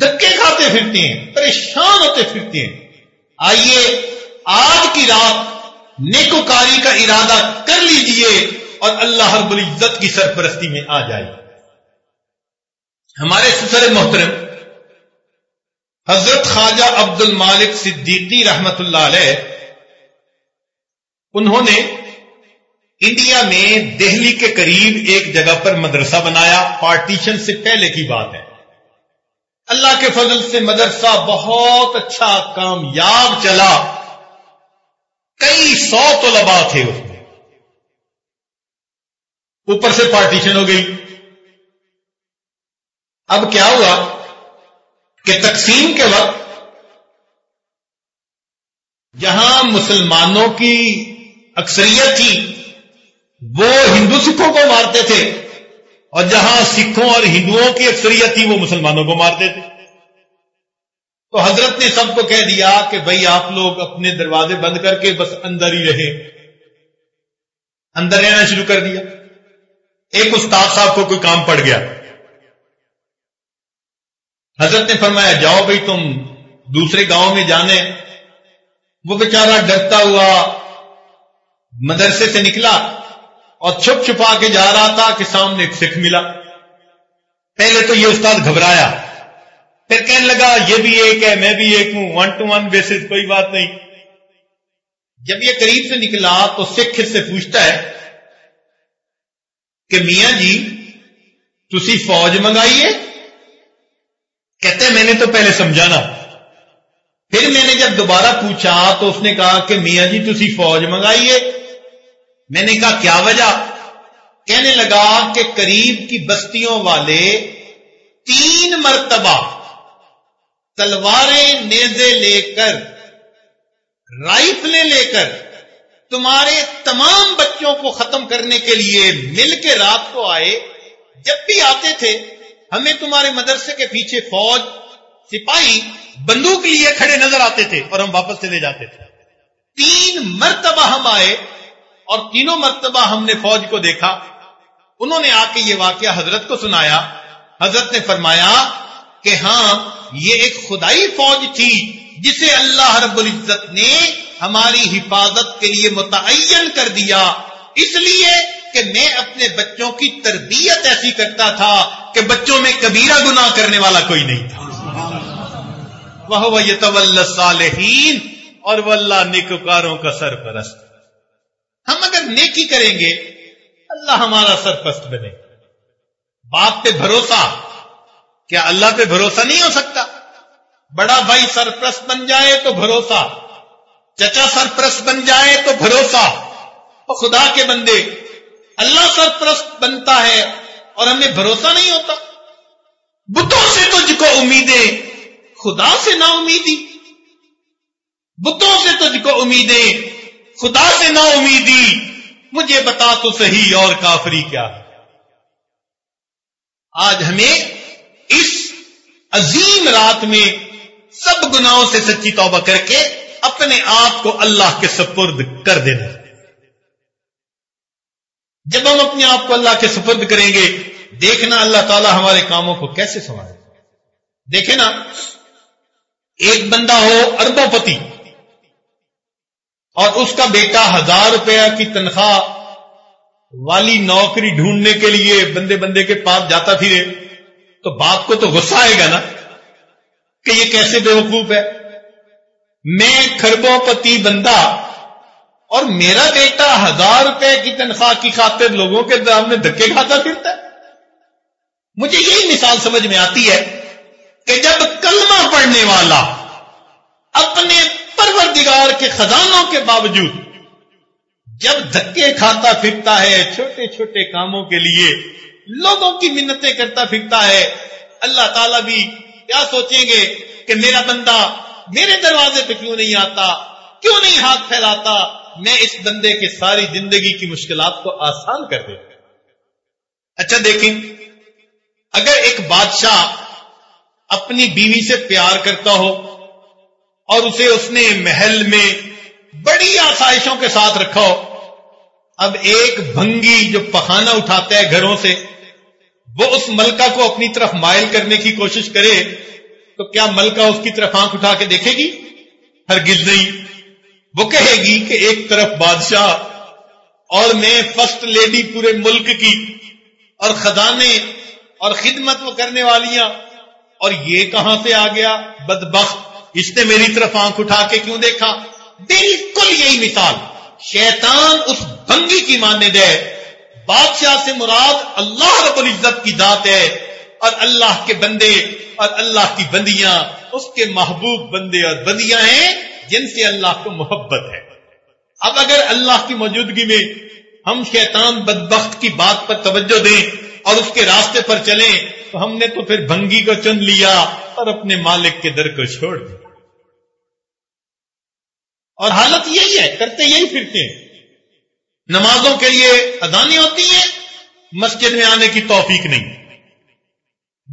دکے کھاتے پھرتے ہیں، پریشان ہوتے پھرتے ہیں۔ آئیے، آج کی رات نیکوکاری کا ارادہ کر لیجیے اور اللہ رب العزت کی سرپرستی میں آ جائے ہمارے سسر محترم، حضرت خواجہ عبد المالک صدیقی رحمت اللہ علیہ، انہوں نے انڈیا میں دہلی کے قریب ایک جگہ پر مدرسہ بنایا۔ پارٹیشن سے پہلے کی بات ہے۔ اللہ کے فضل سے مدرسہ بہت اچھا کامیاب چلا۔ کئی سو طلباء تھے اس میں۔ اوپر سے پارٹیشن ہو گئی۔ اب کیا ہوا کہ تقسیم کے وقت جہاں مسلمانوں کی اکثریت تھی، وہ ہندو سکھوں کو مارتے تھے۔ اور جہاں سکھوں اور ہندوؤں کی اکثریت تھی، وہ مسلمانوں کو مارتے تھے۔ تو حضرت نے سب کو کہہ دیا کہ بھائی آپ لوگ اپنے دروازے بند کر کے بس اندر ہی رہے اندر رہنا شروع کر دیا۔ ایک استاد صاحب کو کوئی کام پڑ گیا۔ حضرت نے فرمایا، جاؤ بھائی تم دوسرے گاؤں میں جانے۔ وہ بیچارہ ڈرتا ہوا مدرسے سے نکلا۔ اور چھپ چھپا کے جا رہا تھا کہ سامنے ایک سکھ ملا۔ پہلے تو یہ استاد گھبرایا۔ پھر کہنے لگا، یہ بھی ایک ہے، میں بھی ایک ہوں ون ٹو ون بیسس کوئی بات نہیں۔ جب یہ قریب سے نکلا تو سکھ اس سے پوچھتا ہے کہ میاں جی تسی فوج منگائیے کہتے میں نے تو پہلے سمجھانا۔ پھر میں نے جب دوبارہ پوچھا تو اس نے کہا کہ میاں جی تسی فوج منگائیے میں نے کہا، کیا وجہ؟ کہنے لگا کہ قریب کی بستیوں والے تین مرتبہ تلواریں نیزے لے کر، رائفلیں لے کر تمہارے تمام بچوں کو ختم کرنے کے لیے مل کے رات کو آئے۔ جب بھی آتے تھے، ہمیں تمہارے مدرسے کے پیچھے فوج، سپاہی، بندوق لیے کھڑے نظر آتے تھے اور ہم واپس چلے جاتے تھے۔ تین مرتبہ ہم آئے۔ اور تینوں مرتبہ ہم نے فوج کو دیکھا۔ انہوں نے آ کے یہ واقعہ حضرت کو سنایا۔ حضرت نے فرمایا کہ ہاں یہ ایک خدائی فوج تھی جسے اللہ رب العزت نے ہماری حفاظت کے لیے متعین کر دیا۔ اس لیے کہ میں اپنے بچوں کی تربیت ایسی کرتا تھا کہ بچوں میں کبیرہ گنا کرنے والا کوئی نہیں تھا۔ وہ یہ صالحین اور وہ اللہ نکاروں کا سرپرست۔ ہم اگر نیکی کریں گے، اللہ ہمارا سرپرست بنے۔ باپ پہ بھروسہ، کیا اللہ پہ بھروسہ نہیں ہو سکتا؟ بڑا بھائی سرپرست بن جائے تو بھروسہ، چچا سرپرست بن جائے تو بھروسہ۔ خدا کے بندے، اللہ سرپرست بنتا ہے اور ہمیں بھروسہ نہیں ہوتا۔ بتوں سے تجھ کو امیدیں، خدا سے نا امیدی بتوں سے تجھ کو امیدیں۔ خدا سے نا امیدی مجھے بتا تو صحیح اور کافری کیا۔ ہے آج ہمیں اس عظیم رات میں سب گناہوں سے سچی توبہ کر کے اپنے آپ کو اللہ کے سپرد کر دینا۔ جب ہم اپنے آپ کو اللہ کے سپرد کریں گے، دیکھنا اللہ تعالی ہمارے کاموں کو کیسے سنوارے۔ دیکھیں نا، ایک بندہ ہو اربوں پتی۔ اور اس کا بیٹا ہزار روپیہ کی تنخواہ والی نوکری ڈھونڈنے کے لیے بندے بندے کے پاس جاتا پھرے تو باپ کو تو غصہ آئے گا نا کہ یہ کیسے بے وقوف ہے؟ میں کھربوں پتی بندہ اور میرا بیٹا ہزار روپے کی تنخواہ کی خاطر لوگوں کے سامنے دھکے کھاتا پھرتا ہے۔ مجھے یہی مثال سمجھ میں آتی ہے کہ جب کلمہ پڑھنے والا اپنے پروردگار کے خزانوں کے باوجود جب دھکے کھاتا پھرتا ہے، چھوٹے چھوٹے کاموں کے لیے لوگوں کی منتیں کرتا پھرتا ہے، اللہ تعالیٰ بھی کیا سوچیں گے کہ میرا بندہ میرے دروازے پہ کیوں نہیں آتا، کیوں نہیں ہاتھ پھیلاتا؟ میں اس بندے کی ساری زندگی کی مشکلات کو آسان کر دیتا اچھا دیکھیں، اگر ایک بادشاہ اپنی بیوی سے پیار کرتا ہو اور اسے اس نے محل میں بڑی آسائشوں کے ساتھ رکھو اب ایک بھنگی جو پخانا اٹھاتا ہے گھروں سے، وہ اس ملکہ کو اپنی طرف مائل کرنے کی کوشش کرے، تو کیا ملکہ اس کی طرف آنکھ اٹھا کے دیکھے گی؟ ہرگز نہیں۔ وہ کہے گی کہ ایک طرف بادشاہ اور میں فرسٹ لیڈی پورے ملک کی اور خزانے اور خدمت وہ کرنے والیاں، اور یہ کہاں سے آ گیا؟ بدبخت۔ اس نے میری طرف آنکھ اٹھا کے کیوں دیکھا؟ بالکل یہی مثال۔ شیطان اس بنگی کی ماننے دے۔ بادشاہ سے مراد اللہ رب العزت کی ذات ہے۔ اور اللہ کے بندے اور اللہ کی بندیاں، اس کے محبوب بندے اور بندیاں ہیں جن سے اللہ کو محبت ہے۔ اب اگر اللہ کی موجودگی میں ہم شیطان بدبخت کی بات پر توجہ دیں اور اس کے راستے پر چلیں، تو ہم نے تو پھر بھنگی کو چن لیا اور اپنے مالک کے در کو چھوڑ دیا۔ اور حالت یہی ہے، کرتے یہی پھرتے ہیں۔ نمازوں کے لیے ادانی ہوتی ہیں، مسجد میں آنے کی توفیق نہیں۔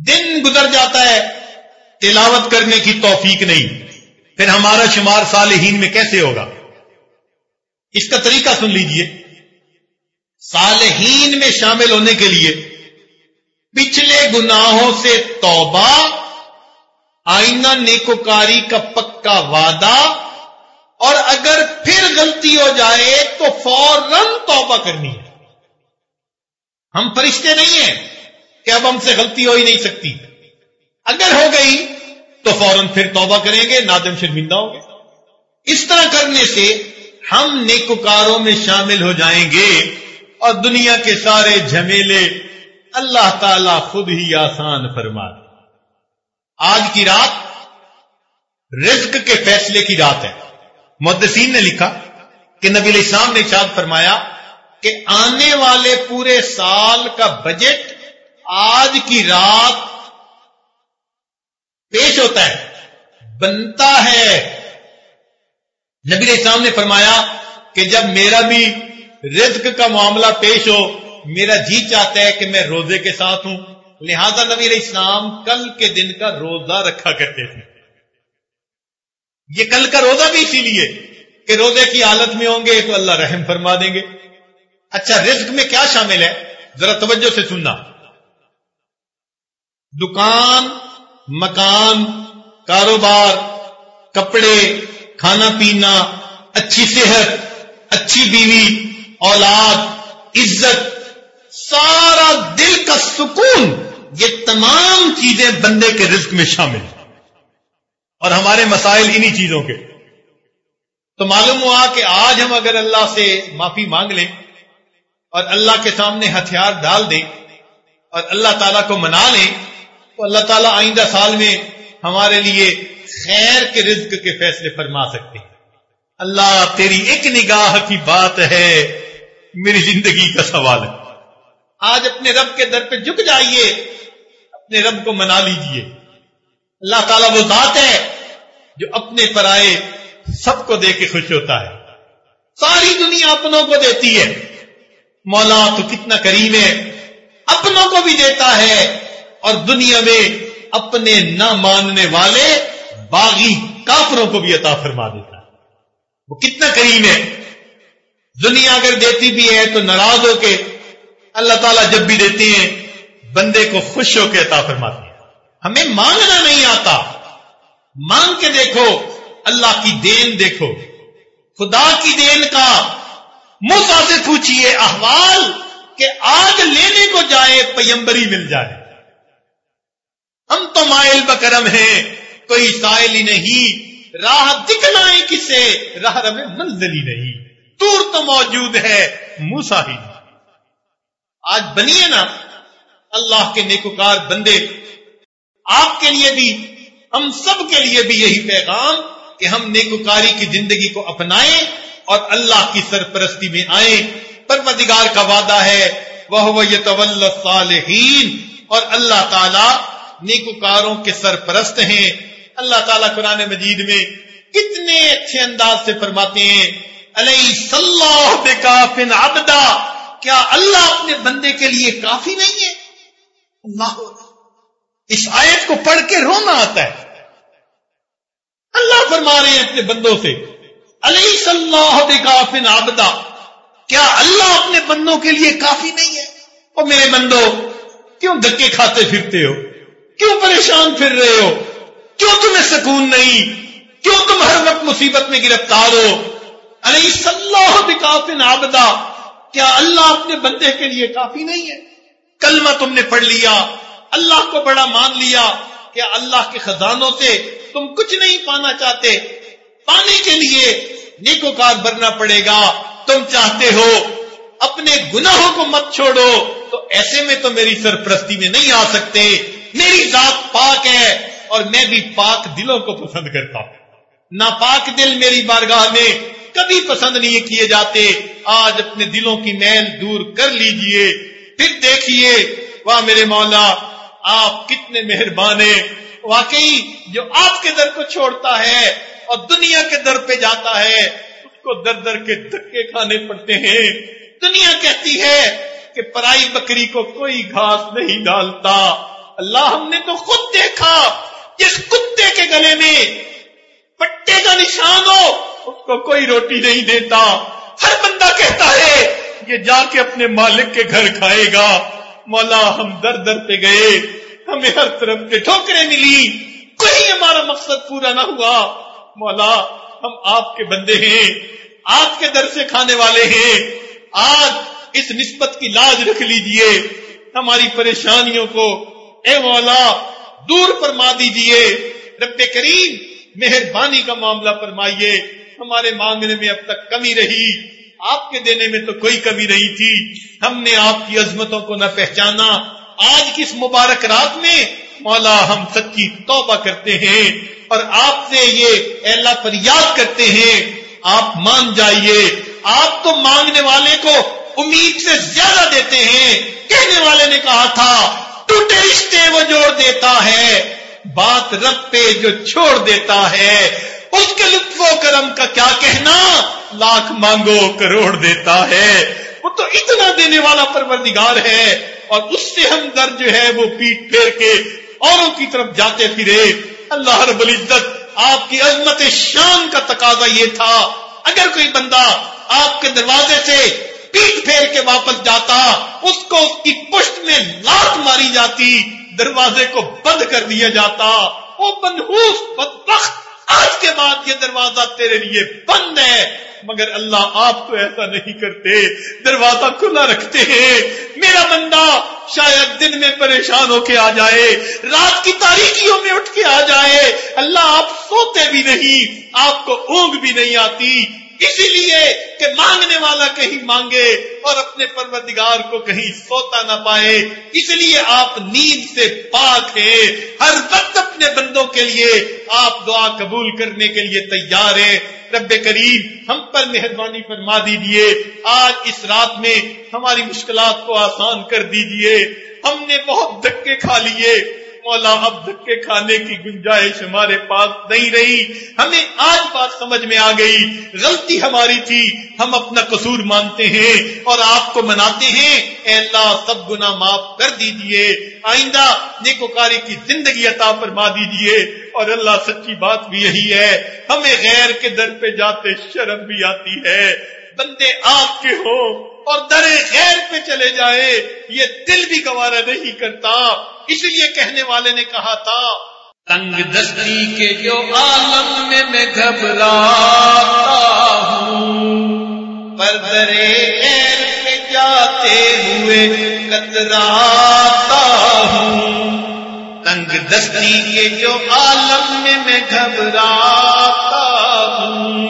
دن گزر جاتا ہے، تلاوت کرنے کی توفیق نہیں۔ پھر ہمارا شمار صالحین میں کیسے ہوگا؟ اس کا طریقہ سن لیجیے۔ صالحین میں شامل ہونے کے لیے پچھلے گناہوں سے توبہ، آئینہ نیکوکاری کا پکا وعدہ اور اگر پھر غلطی ہو جائے تو فوراً توبہ کرنی ہے۔ ہم فرشتے نہیں ہیں کہ اب ہم سے غلطی ہو ہی نہیں سکتی۔ اگر ہو گئی تو فوراً پھر توبہ کریں گے، نادم شرمندہ ہوں گے۔ اس طرح کرنے سے ہم نیکوکاروں میں شامل ہو جائیں گے اور دنیا کے سارے جھمیلے اللہ تعالی خود ہی آسان فرما دے۔ آج کی رات رزق کے فیصلے کی رات ہے۔ مدسین نے لکھا کہ نبی علیہ السلام نے چاد فرمایا کہ آنے والے پورے سال کا بجٹ آج کی رات پیش ہوتا ہے، بنتا ہے۔ نبی اسلام نے فرمایا کہ جب میرا بھی رزق کا معاملہ پیش ہو، میرا جی چاہتا ہے کہ میں روزے کے ساتھ ہوں۔ لہذا نبی علیہ السلام کل کے دن کا روزہ رکھا کرتے تھے۔ یہ کل کا روزہ بھی اسی لیے کہ روزے کی حالت میں ہوں گے تو اللہ رحم فرما دیں گے۔ اچھا رزق میں کیا شامل ہے؟ ذرا توجہ سے سننا۔ دکان، مکان، کاروبار، کپڑے، کھانا پینا، اچھی صحت، اچھی بیوی، اولاد، عزت، سارا دل کا سکون، یہ تمام چیزیں بندے کے رزق میں شامل ہیں۔ اور ہمارے مسائل انہی چیزوں کے۔ تو معلوم ہوا کہ آج ہم اگر اللہ سے معافی مانگ لیں اور اللہ کے سامنے ہتھیار ڈال دیں اور اللہ تعالیٰ کو منا لیں، تو اللہ تعالیٰ آئندہ سال میں ہمارے لیے خیر کے رزق کے فیصلے فرما سکتے ہیں۔ اللہ، تیری ایک نگاہ کی بات ہے، میری زندگی کا سوال ہے۔ آج اپنے رب کے در پہ جھک جائیے، اپنے رب کو منا لیجیے۔ اللہ تعالیٰ وہ ذات ہے جو اپنے پر آئے سب کو دے کے خوش ہوتا ہے۔ ساری دنیا اپنوں کو دیتی ہے۔ مولا تو کتنا کریم ہے۔ اپنوں کو بھی دیتا ہے۔ اور دنیا میں اپنے نہ ماننے والے باغی کافروں کو بھی عطا فرما دیتا ہے۔ وہ کتنا کریم ہے۔ دنیا اگر دیتی بھی ہے تو ناراض ہو کے اللہ تعالیٰ جب بھی دیتی ہیں، بندے کو خوش ہو کے عطا فرماتے ہیں۔ ہمیں مانگنا نہیں آتا۔ مانگ کے دیکھو، اللہ کی دین دیکھو۔ خدا کی دین کا موسا سے پوچھئے احوال کہ آج لینے کو جائے پیمبری مل جائے۔ ہم تو مائل بکرم ہیں، کوئی سائل ہی نہیں۔ راہ دکھلائیں کسے، راہ رب منزل ہی نہیں۔ دور تو موجود ہے موسا ہی آج بنیے نا، اللہ کے نیکوکار بندے، آپ کے لیے بھی ہم سب کے لیے بھی یہی پیغام کہ ہم نیکوکاری کی زندگی کو اپنائیں اور اللہ کی سرپرستی میں آئیں۔ پرمدگار کا وعدہ ہے وہ یہ صالحین اور اللہ تعالی نیکوکاروں کے سرپرست ہیں۔ اللہ تعالیٰ قرآن مجید میں کتنے اچھے انداز سے فرماتے ہیں علیہ صلاح کافن کیا اللہ اپنے بندے کے لیے کافی نہیں ہے؟ اللہ اس آیت کو پڑھ کے رونا آتا ہے۔ اللہ فرما رہے ہیں اپنے بندوں سے علیہ صلاح کافن آبدا کیا اللہ اپنے بندوں کے لیے کافی نہیں ہے؟ اور میرے بندوں کیوں دھکے کھاتے پھرتے ہو؟ کیوں پریشان پھر رہے ہو؟ کیوں تمہیں سکون نہیں؟ کیوں تم ہر وقت مصیبت میں گرفتار ہو؟ علیہ صلاح کافن آبدا کیا اللہ اپنے بندے کے لیے کافی نہیں ہے؟ کلمہ تم نے پڑھ لیا۔ اللہ کو بڑا مان لیا کہ اللہ کے خزانوں سے تم کچھ نہیں پانا چاہتے۔ پانے کے لیے نیکوکار بننا پڑے گا۔ تم چاہتے ہو اپنے گناہوں کو مت چھوڑو۔ تو ایسے میں تو میری سرپرستی میں نہیں آ سکتے۔ میری ذات پاک ہے اور میں بھی پاک دلوں کو پسند کرتا ہوں۔ ناپاک دل میری بارگاہ میں کبھی پسند نہیں کیے جاتے۔ آج اپنے دلوں کی میل دور کر لیجیے۔ پھر دیکھیے واہ میرے مولا آپ کتنے مہربان ہیں واقعی جو آپ کے در کو چھوڑتا ہے اور دنیا کے در پہ جاتا ہے، اس کو در در کے دھکے کھانے پڑتے ہیں۔ دنیا کہتی ہے کہ پرائی بکری کو کوئی گھاس نہیں ڈالتا۔ اللہ ہم نے تو خود دیکھا، جس کتے کے گلے میں پٹے کا نشان ہو، اس کو کوئی روٹی نہیں دیتا۔ ہر بندہ کہتا ہے، یہ جا کے اپنے مالک کے گھر کھائے گا۔ مولا ہم در در پہ گئے، ہمیں ہر طرف کے ٹھوکریں ملی۔ کوئی ہمارا مقصد پورا نہ ہوا۔ مولا، ہم آپ کے بندے ہیں، آپ کے در سے کھانے والے ہیں۔ آج اس نسبت کی لاج رکھ لیجیے۔ ہماری پریشانیوں کو اے مولا، دور فرما دیجیے۔ رب کریم، مہربانی کا معاملہ فرمائیے۔ ہمارے مانگنے میں اب تک کمی رہی۔ آپ کے دینے میں تو کوئی کمی نہیں تھی۔ ہم نے آپ کی عظمتوں کو نہ پہچانا۔ آج کس مبارک رات میں مولا ہم سچی توبہ کرتے ہیں اور آپ سے یہ اللہ پر یاد کرتے ہیں۔ آپ مان جائیے۔ آپ تو مانگنے والے کو امید سے زیادہ دیتے ہیں۔ کہنے والے نے کہا تھا، ٹوٹے رشتے وہ جوڑ دیتا ہے، بات رب پہ جو چھوڑ دیتا ہے۔ اس کے لطف و کرم کا کیا کہنا؟ لاکھ مانگو، کروڑ دیتا ہے۔ وہ تو اتنا دینے والا پروردگار ہے۔ اور اس سے ہم در جو ہے وہ پیٹ پھیر کے اوروں کی طرف جاتے پھرے۔ اللہ رب العزت آپ کی عظمت شان کا تقاضا یہ تھا۔ اگر کوئی بندہ آپ کے دروازے سے پیٹ پھیر کے واپس جاتا، اس کو اس کی پشت میں لات ماری جاتی، دروازے کو بند کر دیا جاتا۔ وہ بندوس بدبخت آج کے بعد یہ دروازہ تیرے لیے بند ہے۔ مگر اللہ آپ تو ایسا نہیں کرتے۔ دروازہ کھلا رکھتے ہیں۔ میرا بندہ شاید دن میں پریشان ہو کے آ جائے۔ رات کی تاریخیوں میں اٹھ کے آ جائے۔ اللہ آپ سوتے بھی نہیں، آپ کو اونگ بھی نہیں آتی۔ اسی لیے کہ مانگنے والا کہیں مانگے اور اپنے پروردگار کو کہیں سوتا نہ پائے۔ اس لیے آپ نیند سے پاک ہیں۔ ہر وقت اپنے بندوں کے لیے آپ دعا قبول کرنے کے لیے تیار ہیں۔ رب کریم، ہم پر مہربانی فرما دیجیے آج اس رات میں ہماری مشکلات کو آسان کر دیجیے ہم نے بہت دھکے کھا لیے۔ مولا اب دھکے کھانے کی گنجائش ہمارے پاس نہیں رہی۔ ہمیں آج بات سمجھ میں آ گئی۔ غلطی ہماری تھی۔ ہم اپنا قصور مانتے ہیں اور آپ کو مناتے ہیں۔ اے اللہ، سب گنا معاف کر دیجیے۔ آئندہ نیکوکاری کی زندگی عطا فرما دیجیے۔ اور اللہ، سچی بات بھی یہی ہے۔ ہمیں غیر کے در پہ جاتے شرم بھی آتی ہے۔ بندے آپ کے ہوں اور در غیر پہ چلے جائے یہ دل بھی گوارا نہیں کرتا۔ اس لیے کہنے والے نے کہا تھا تنگ دستی کے جو عالم میں میں گھبراتا ہوں۔ پر درے غیر پہ جاتے ہوئے کتراتا ہوں۔ تنگ دستی کے جو عالم میں میں گھبراتا ہوں۔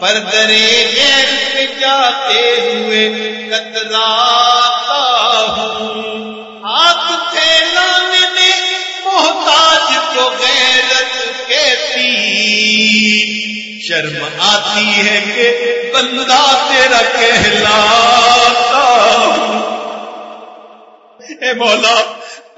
پر درے غیر جاتے ہوئے کتراتا ہوں۔ ہاتھ پھیلانے میں محتاج تو غیرت کیسی شرم آتی ہے کہ بندہ تیرا کہلاتا ہوں۔ اے مولا،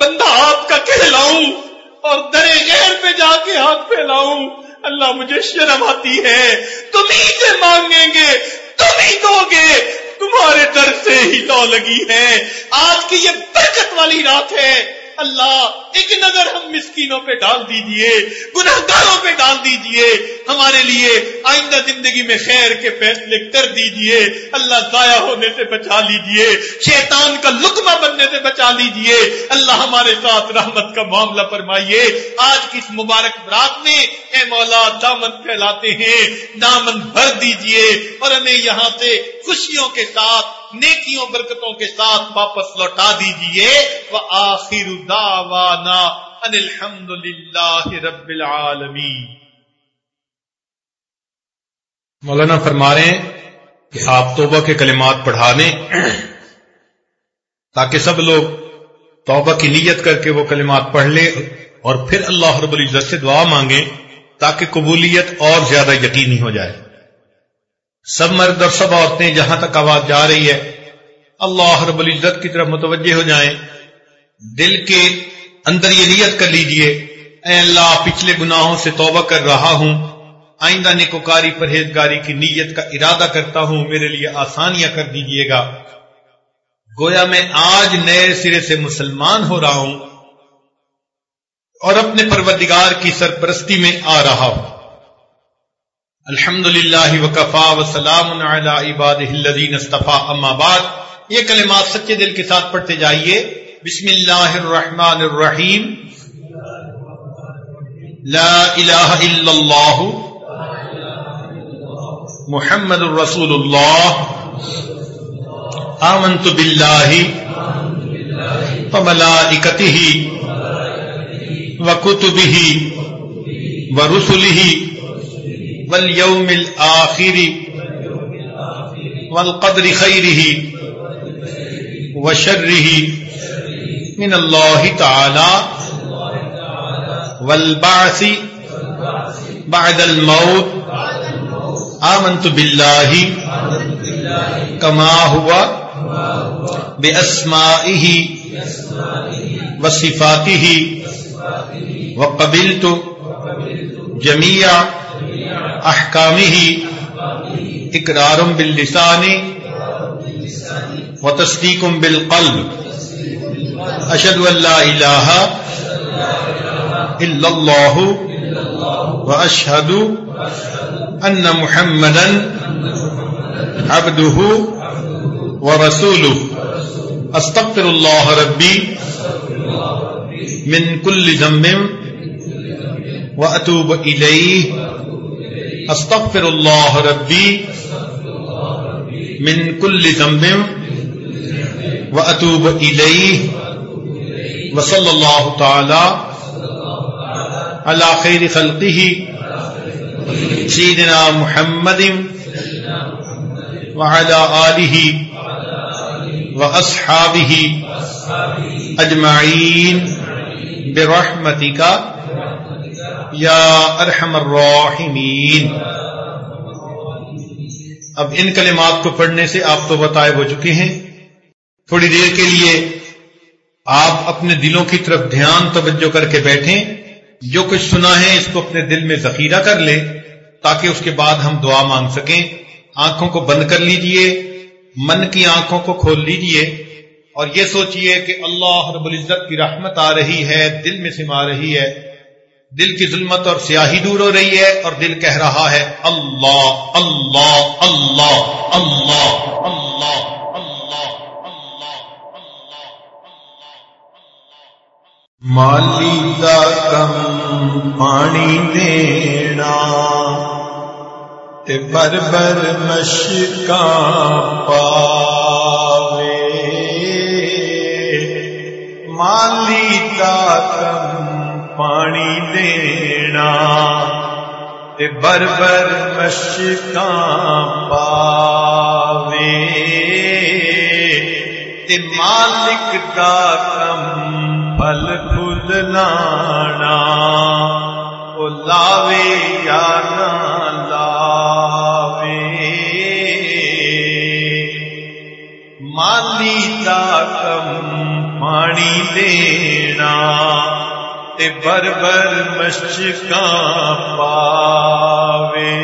بندہ آپ کا کہلاؤں اور درے غیر پہ جا کے ہاتھ پھیلاؤں۔ اللہ مجھے شرم آتی ہے۔ تم ہی سے مانگیں گے۔ تم ہی دو گے۔ تمہارے در سے ہی لو لگی ہے۔ آج کی یہ برکت والی رات ہے۔ اللہ، ایک نظر ہم مسکینوں پہ ڈال دیجیے گناہ گاروں پہ ڈال دیجیے، ہمارے لیے آئندہ زندگی میں خیر کے فیصلے کر دیجیے، اللہ ضائع ہونے سے بچا لیجیے، شیطان کا لکمہ بننے سے بچا لیجیے، اللہ ہمارے ساتھ رحمت کا معاملہ فرمائیے۔ آج کی اس مبارک رات میں اے مولا دامن پھیلاتے ہیں، دامن بھر دیجیے اور ہمیں یہاں سے خوشیوں کے ساتھ نیکیوں برکتوں کے ساتھ واپس لوٹا دیجیے وہ آخر ان الحمد للہ رب العالمین۔ مولانا فرما رہے ہیں کہ آپ توبہ کے کلمات پڑھا دیں تاکہ سب لوگ توبہ کی نیت کر کے وہ کلمات پڑھ لیں اور پھر اللہ رب العزت سے دعا مانگیں، تاکہ قبولیت اور زیادہ یقینی ہو جائے۔ سب مرد اور سب عورتیں جہاں تک آواز جا رہی ہے، اللہ رب العزت کی طرف متوجہ ہو جائیں۔ دل کے اندر یہ نیت کر لیجیے، اے اللہ پچھلے گناہوں سے توبہ کر رہا ہوں۔ آئندہ نکوکاری پرہیزگاری کی نیت کا ارادہ کرتا ہوں، میرے لیے آسانیاں کر دیجیے گا۔ گویا میں آج نئے سرے سے مسلمان ہو رہا ہوں اور اپنے پروردگار کی سرپرستی میں آ رہا ہوں۔ الحمد للہ وکفا وسلام عباد اصطفیٰ اما بعد، یہ کلمات سچے دل کے ساتھ پڑھتے جائیے. بسم اللہ الرحمن الرحیم. لا الہ الا اللہ. محمد الرسول اللہ. آمنت باللہ. وملائکتہ. وکتبہ. ورسلہ. واليوم الآخر والقدر خيره وشره من الله تعالى والبعث بعد الموت آمنت بالله كما هو بأسمائه وصفاته وقبلت جميع احکامی اقرارم باللسان و تصدیقم بالقلب اشد اللہ الہ الا اللہ و اشہد ان محمدا عبده ورسوله استغفر الله ربي من كل ذنب واتوب اليه استغفر اللہ ربی من کل ذنب و اطوب الیہ وصلی اللہ تعالی علی خیر خلقہ سیدنا محمد وعلى آلہ واصحابہ اجمعین برحمتک یا ارحم الراحمین۔ اب ان کلمات کو پڑھنے سے آپ تو بتائے ہو چکے ہیں۔ تھوڑی دیر کے لیے آپ اپنے دلوں کی طرف دھیان توجہ کر کے بیٹھیں۔ جو کچھ سنا ہے اس کو اپنے دل میں ذخیرہ کر لیں تاکہ اس کے بعد ہم دعا مانگ سکیں۔ آنکھوں کو بند کر لیجیے، من کی آنکھوں کو کھول لیجیے۔ اور یہ سوچئے کہ اللہ رب العزت کی رحمت آ رہی ہے، دل میں سما رہی ہے۔ دل کی ظلمت اور سیاہی دور ہو رہی ہے اور دل کہہ رہا ہے اللہ اللہ اللہ اللہ اللہ مالی دا کم پانی دینا تے بر بر مشکا پاوے مالی دا کم پانی دینا بر بر مشکاں پاوے مالک دا کم پھل پھل لانا وہ لاوے یا نہ لاوے مالی دا کم پانی دینا بر بر مشکاں پاوے۔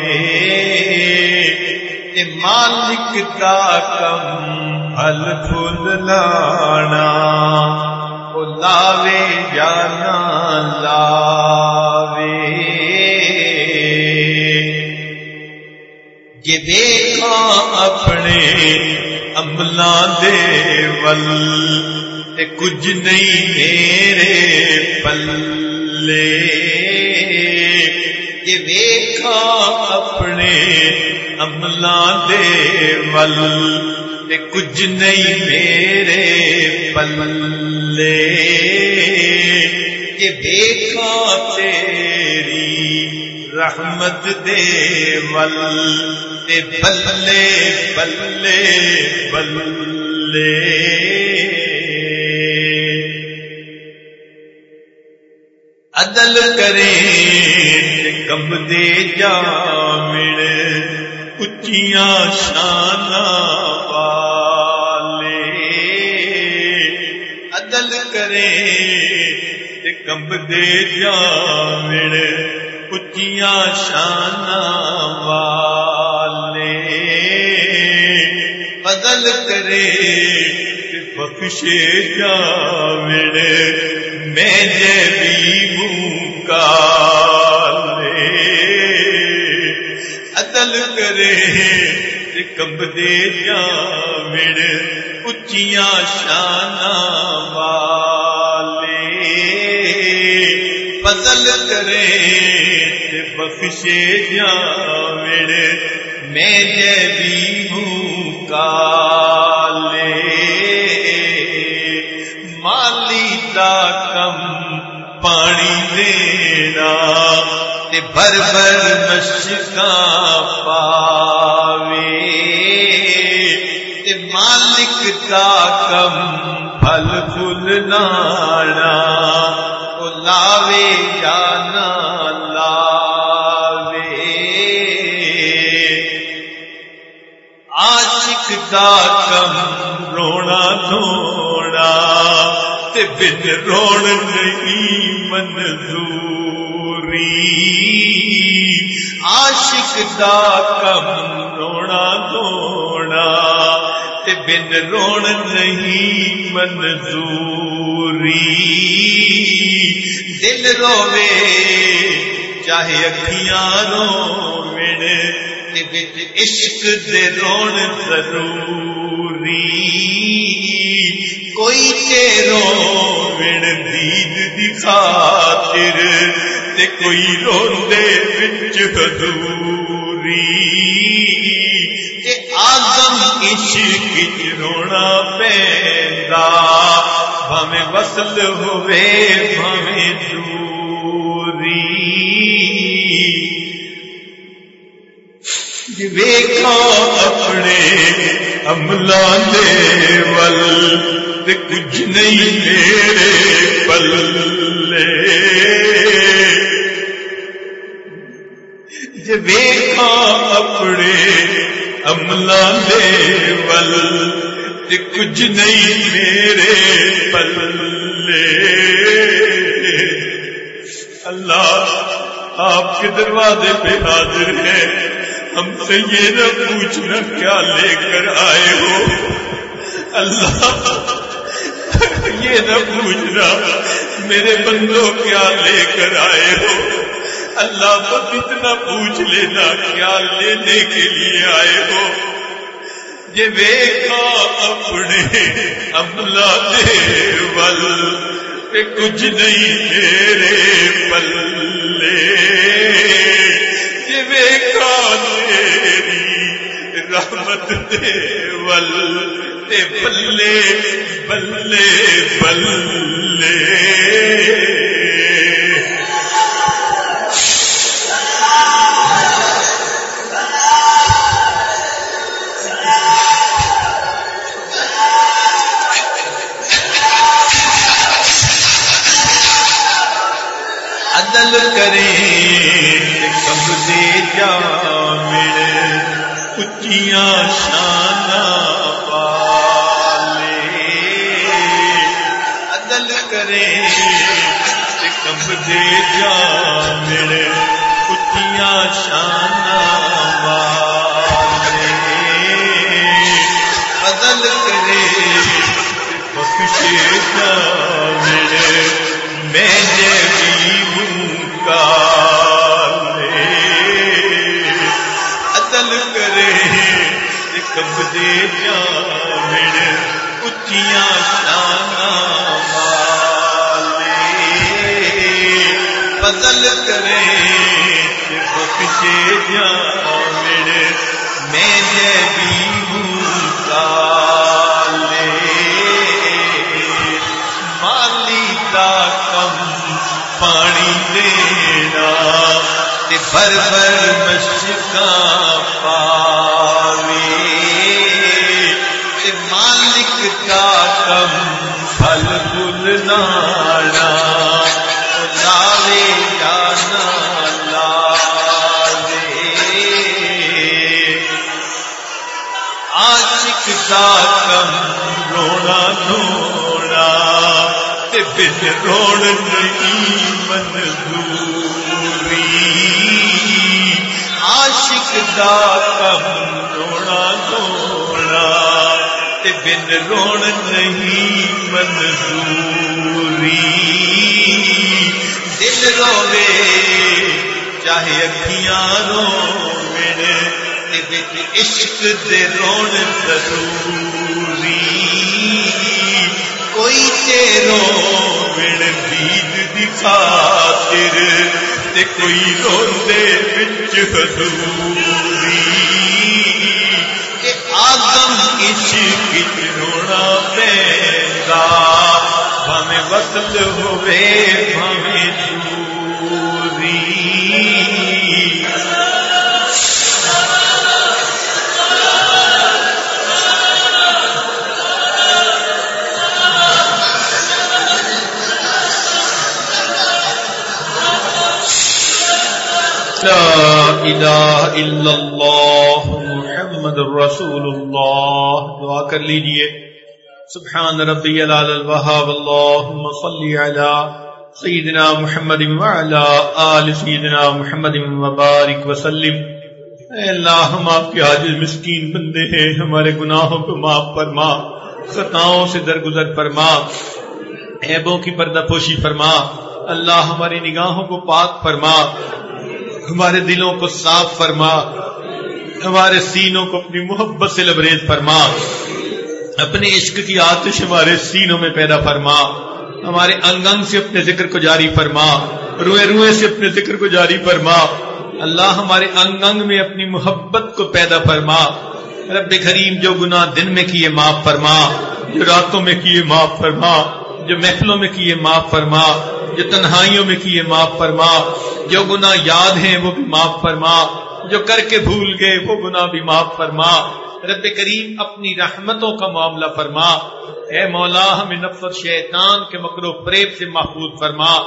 مالک کا کم پھل پھل لانا لاوے جانا لاوے۔ یہ دیکھا اپنے املا دے ول کچھ نہیں میرے پلے۔ یہ دیکھا اپنے املا دے ول کچھ نہیں میرے پلے۔ یہ دیکھا تیری رحمت دے ول بلے بلے بلے عدل کرے کم دے جا مڑ اچیاں شان والے۔ عدل کرے کمب دے جا مڑ اچیاں شان والے۔ عدل کرے بخشے جا مڑ میں جی منہ عدل کرے کب دے جا مڑ اچیاں شان والے فضل کرے بخشے جا مڑ میں جی ہوں کالے مالی دا کم پانی دینا بھر بھر مشکا پاوے مالک کا کم پھل پھل نانا لاوے جانا لاوے آشک کا کم رونا دھونا بن روڑ نہیں منظور عاشق دا کم رونا دوڑا تے بن رون نہیں منظوری۔ دل روے چاہے اکھیاں رو عشق دے رون ضروری۔ کوئی تے رو دید دی خاطر تے کوئی روندے وچ حضوری تے آدم عشق وچ رونا پیندا بھویں وصل ہوے بھویں دوری ویکھا اپنے عملہ دے ول تے کچھ نہیں میرے پلے ویخا اپنے عملہ دے ول کچھ نہیں میرے پلے۔ اللہ آپ کے دروازے پہ حاضر ہے، ہم سے یہ نہ پوچھنا کیا لے کر آئے ہو۔ اللہ یہ نہ پوچھنا میرے بندوں کیا لے کر آئے ہو۔ اللہ کو کتنا پوچھ لینا کیا لینے کے لیے آئے ہو؟ یہ ویکھا اپنے املا دے ول کچھ نہیں میرے پلے۔ یہ ویکھا تیری رحمت دے ول بلے بلے بلے عدل کرے جا میرے اچیاں شان والے عدل کرے کب جا میرے اچیاں شان والے عدل کرے بخشے جا میرے لگتے جان اچیاں شانہ والے بدل کرے بخشے جان میں بھی مالی کا کم پانی دینا بر بر مشکا پاوے۔ کا کم پھل گل نانا لاوے جانا عاشق کا کم رونا دھونا بن روڑ نہیں منظوری۔ عاشق دا کم بن روڑ نہیں منظوری۔ دل روے، چاہے اکھیاں رو عشق دے رون ضروری۔ کوئی تیرو بڑ بید دی خاطر، تے کوئی رو دے بچ حضوری۔ عشق رونا پیدا بھامے وصل ہوئے بھامے دوری۔ لا الہ الا اللہ۔ محمد رسول اللہ دعا کر لیجیے۔ سبحان ربی العال الوہاب۔ اللہم صلی علی سیدنا محمد وعلا آل سیدنا محمد وبارک وسلم۔ اے اللہ، ہم آپ کے عاجز مسکین بندے ہیں۔ ہمارے گناہوں کو معاف فرما، خطاؤں سے درگزر فرما، عیبوں کی پردہ پوشی فرما۔ اللہ ہماری نگاہوں کو پاک فرما، ہمارے دلوں کو صاف فرما۔ ہمارے سینوں کو اپنی محبت سے لبریز فرما۔ اپنے عشق کی آتش ہمارے سینوں میں پیدا فرما۔ ہمارے انگ انگ سے اپنے ذکر کو جاری فرما۔ روئے روئے سے اپنے ذکر کو جاری فرما۔ اللہ ہمارے انگ انگ میں اپنی محبت کو پیدا فرما۔ رب کریم جو گناہ دن میں کیے معاف فرما، جو راتوں میں کیے معاف فرما، جو محفلوں میں کیے معاف فرما، جو تنہائیوں میں کیے معاف فرما، جو گناہ یاد ہیں وہ بھی معاف فرما۔ جو کر کے بھول گئے، وہ گناہ بھی معاف فرما۔ رب کریم اپنی رحمتوں کا معاملہ فرما۔ اے مولا، ہمیں نفرت شیطان کے مکرو پریب سے محفوظ فرما۔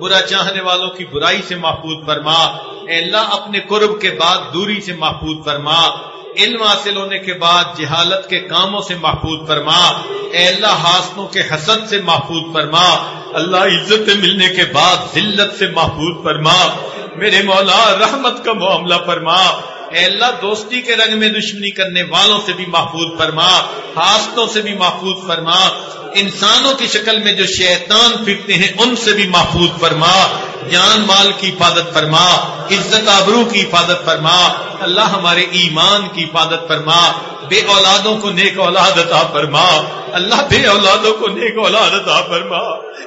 برا چاہنے والوں کی برائی سے محفوظ فرما۔ اے اللہ، اپنے قرب کے بعد دوری سے محفوظ فرما۔ علم حاصل ہونے کے بعد جہالت کے کاموں سے محفوظ فرما۔ اے اللہ حاصلوں کے حسد سے محفوظ فرما۔ اللہ عزت ملنے کے بعد ذلت سے محفوظ فرما۔ میرے مولا رحمت کا معاملہ فرما۔ اے اللہ، دوستی کے رنگ میں دشمنی کرنے والوں سے بھی محفوظ فرما۔ حاصلوں سے بھی محفوظ فرما۔ انسانوں کی شکل میں جو شیطان پھرتے ہیں، ان سے بھی محفوظ فرما۔ جان مال کی حفاظت فرما، عزت آبرو کی حفاظت فرما، اللہ ہمارے ایمان کی حفاظت فرما، بے اولادوں کو نیک اولاد عطا فرما، اللہ بے اولادوں کو نیک اولاد عطا فرما۔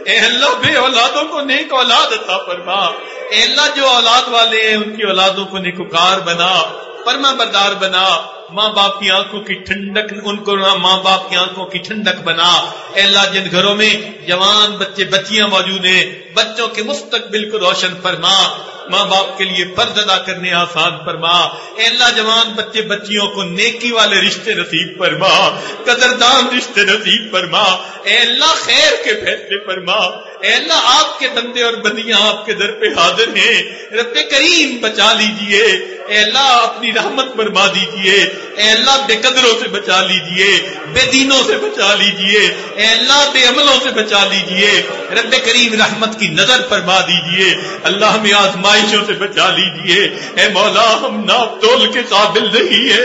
اے اللہ بے اولادوں کو نیک اولاد عطا فرما۔ اے اللہ جو اولاد والے ہیں، ان کی اولادوں کو نیکوکار بنا۔ فرما بردار بنا، ماں باپ کی آنکھوں کی ٹھنڈک، ان کو ماں باپ کی آنکھوں کی ٹھنڈک بنا۔ اے اللہ، جن گھروں میں جوان بچے بچیاں موجود ہیں، بچوں کے مستقبل کو روشن فرما۔ ماں باپ کے لیے فرض ادا کرنے آسان فرما۔ اے اللہ جوان بچے بچیوں کو نیکی والے رشتے نصیب فرما۔ قدردان رشتے نصیب فرما۔ اے اللہ خیر کے فیصلے فرما۔ اے اللہ آپ کے بندے اور بندیاں آپ کے در پہ حاضر ہیں۔ رب کریم بچا لیجیے۔ اے اللہ اپنی رحمت برما دیجیے۔ اے اللہ بے قدروں سے بچا لیجیے۔ بے دینوں سے بچا لیجیے۔ اے اللہ بے عملوں سے بچا لیجیے۔ رب کریم رحمت کی نظر فرما دیجیے۔ اللہ ہمیں آزمائشوں سے بچا لیجیے۔ اے مولا، ہم ناپ تول کے قابل نہیں ہے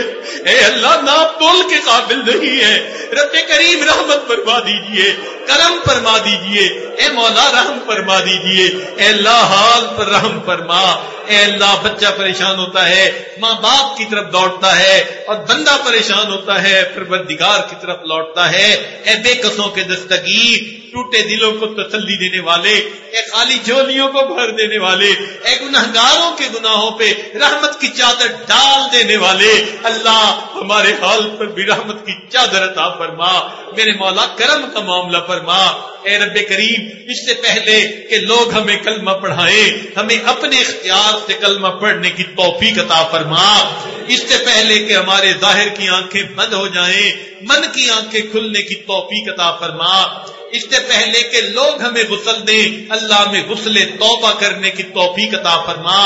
اے اللہ، ناپ تول کے قابل نہیں ہے رب کریم رحمت فرما دیجیے، کرم فرما دیجیے۔ اے مولا، رحم فرما دیجیے۔ اے اللہ، حال پر رحم فرما۔ اے اللہ، بچہ پریشان ہوتا ہے، ماں باپ کی طرف دوڑتا ہے اور بندہ پریشان ہوتا ہے، پروردگار کی طرف لوٹتا ہے۔ اے بے قصوں کے دستگیر ٹوٹے دلوں کو تسلی دینے والے، اے خالی جولیوں کو بھر دینے والے، اے گناہگاروں کے گناہوں پہ رحمت کی چادر ڈال دینے والے۔ اللہ ہمارے حال پر بھی رحمت کی چادر عطا فرما۔ میرے مولا، کرم کا معاملہ فرما۔ اے رب کریم، اس سے پہلے کہ لوگ ہمیں کلمہ پڑھائیں، ہمیں اپنے اختیار سے کلمہ پڑھنے کی توفیق عطا فرما۔ اس سے پہلے کہ ہمارے ظاہر کی آنکھیں بند ہو جائیں، من کی آنکھیں کھلنے کی توفیق عطا فرما۔ اس سے پہلے کہ لوگ ہمیں غسل دیں، اللہ میں غسل توبہ کرنے کی توفیق عطا فرما۔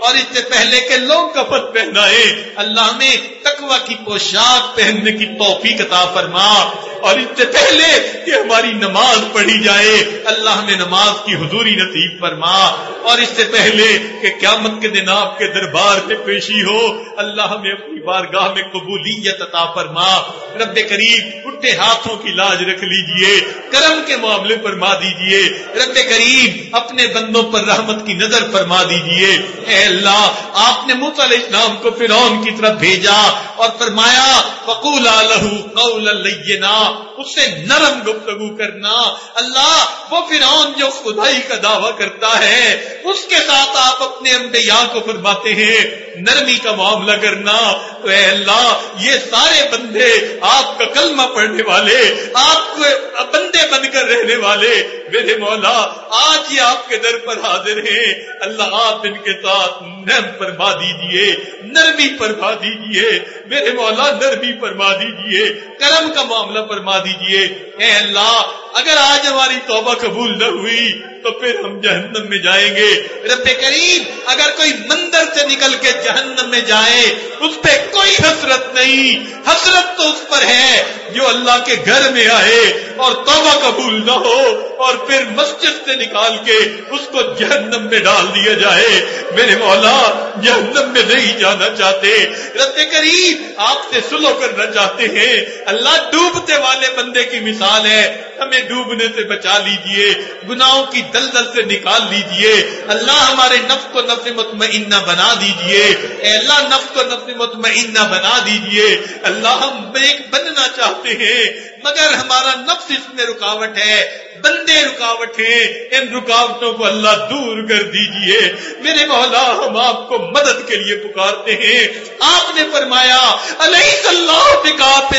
اور اس سے پہلے کہ لوگ کفت پہنائے اللہ میں تقوی کی پوشاک پہننے کی توفیق عطا فرما۔ اور اس سے پہلے کہ ہماری نماز پڑھی جائے، اللہ میں نماز کی حضوری نصیب فرما۔ اور اس سے پہلے کہ قیامت کے دن آپ کے دربار میں پیشی ہو، اللہ ہمیں اپنی بارگاہ میں قبولیت عطا فرما۔ رب کریم، اٹھے ہاتھوں کی لاج رکھ لیجیے، کرم کے معاملے فرما دیجیے۔ رب کریم، اپنے بندوں پر رحمت کی نظر فرما دیجیے۔ اے اللہ، آپ نے موسیٰ علیہ السلام کو فرعون کی طرف بھیجا اور فرمایا، فقولا لہو قولا لینا up اس سے نرم گفتگو کرنا اللہ وہ فرعون جو خدائی کا دعویٰ کرتا ہے، اس کے ساتھ آپ اپنے انبیاء کو فرماتے ہیں، نرمی کا معاملہ کرنا۔ تو اے اللہ، یہ سارے بندے آپ کا کلمہ پڑھنے والے، آپ کو بندے بن کر رہنے والے۔ میرے مولا، آج ہی آپ کے در پر حاضر ہیں۔ اللہ، آپ ان کے ساتھ نرم فرما دیجیے نرمی فرما دیجیے میرے مولا، نرمی فرما دیجیے کرم کا معاملہ فرما دیجیے دیجیے۔ اے اللہ، اگر آج ہماری توبہ قبول نہ ہوئی، تو پھر ہم جہنم میں جائیں گے۔ رب کریم، اگر کوئی مندر سے نکل کے جہنم میں جائے، اس پہ کوئی حسرت نہیں۔ حسرت تو اس پر ہے جو اللہ کے گھر میں آئے اور توبہ قبول نہ ہو اور پھر مسجد سے نکال کے اس کو جہنم میں ڈال دیا جائے۔ میرے مولا، جہنم میں نہیں جانا چاہتے۔ رب کریم، آپ سے سلو کرنا چاہتے ہیں۔ اللہ ڈوبتے والے بندے کی مثال ہے، ہمیں ڈوبنے سے بچا لیجیے، گناہوں کی دلدل سے نکال لیجیے۔ اللہ ہمارے نفس کو نفس مطمئنہ بنا دیجیے۔ اے اللہ، نفس کو نفس مطمئنہ بنا دیجیے۔ اللہ ہم نیک بننا چاہتے ہیں۔ مگر ہمارا نفس اس میں رکاوٹ ہے، بندے رکاوٹ ہیں۔ ان رکاوٹوں کو اللہ دور کر دیجیے۔ میرے مولا، ہم آپ کو مدد کے لیے پکارتے ہیں۔ آپ نے فرمایا علیہ اللہ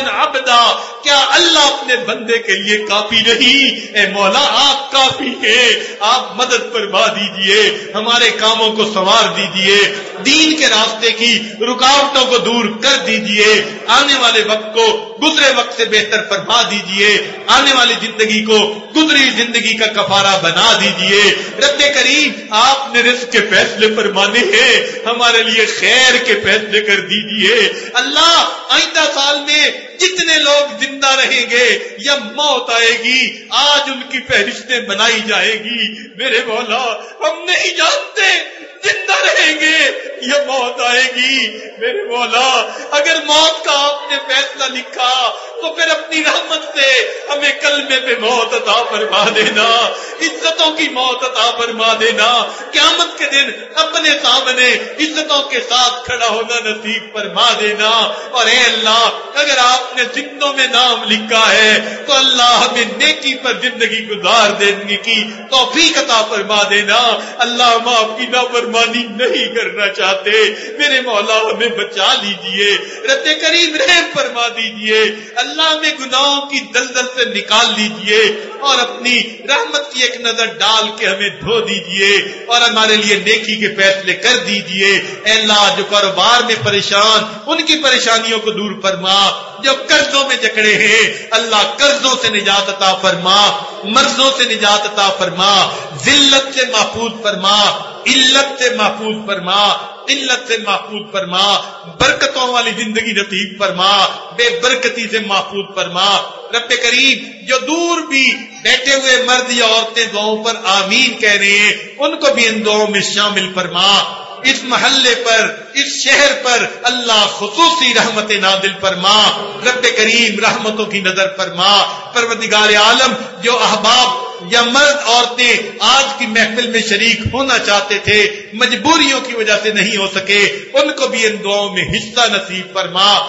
عبدا؟ کیا اللہ اپنے بندے کے لیے کافی نہیں؟ اے مولا، آپ کافی ہیں۔ آپ مدد فرما دیجیے۔ ہمارے کاموں کو سنوار دیجیے۔ دین کے راستے کی رکاوٹوں کو دور کر دیجیے۔ آنے والے وقت کو گزرے وقت سے بہتر فرما دیجیے۔ آنے والی زندگی کو گزری زندگی کا کفارہ بنا دیجیے۔ رب کریم، آپ نے رزق کے فیصلے فرمانے ہیں۔ ہمارے لیے خیر کے فیصلے کر دیجیے۔ اللہ، آئندہ سال میں جتنے لوگ زندہ رہیں گے یا موت آئے گی، آج ان کی فہرستیں بنائی جائے گی۔ میرے مولا، ہم نہیں جانتے۔ زندہ رہیں گے یہ موت آئے گی؟ میرے مولا، اگر موت کا آپ نے فیصلہ لکھا، تو پھر اپنی رحمت سے ہمیں کلمے پہ موت عطا فرما دینا، عزتوں کی موت عطا فرما دینا، قیامت کے دن اپنے سامنے عزتوں کے ساتھ کھڑا ہونا نصیب فرما دینا۔ اور اے اللہ، اگر آپ نے زندوں میں نام لکھا ہے، تو اللہ ہمیں نیکی پر زندگی گزار دینے کی توفیق عطا فرما دینا۔ اللہ ہم آپ کی نافرمانی نہیں کرنا چاہتے۔ میرے مولا ہمیں بچا لیجیے۔ رت کریم رحم فرما دیجیے۔ اللہ میں گناہوں کی دلدل سے نکال لیجیے اور اپنی رحمت کی ایک نظر ڈال کے ہمیں دھو دیجیے اور ہمارے لیے نیکی کے فیصلے کر دیجیے۔ اے اللہ، جو کاروبار میں پریشان، ان کی پریشانیوں کو دور فرما۔ جو قرضوں میں جکڑے ہیں، اللہ قرضوں سے نجات عطا فرما، مرضوں سے نجات عطا فرما، ذلت سے محفوظ فرما۔ علت سے محفوظ فرما، علت سے محفوظ فرما، برکتوں والی زندگی نصیب فرما، بے برکتی سے محفوظ فرما۔ رب کریم، جو دور بھی بیٹھے ہوئے مرد یا عورتیں دعاؤں پر آمین کہہ رہے ہیں، ان کو بھی ان دعاؤں میں شامل فرما۔ اس محلے پر، اس شہر پر اللہ خصوصی رحمت نادل فرما، رب کریم رحمتوں کی نظر فرما۔ پروردگار عالم، جو احباب یا مرد عورتیں آج کی محفل میں شریک ہونا چاہتے تھے، مجبوریوں کی وجہ سے نہیں ہو سکے، ان کو بھی ان دعاؤں میں حصہ نصیب فرما۔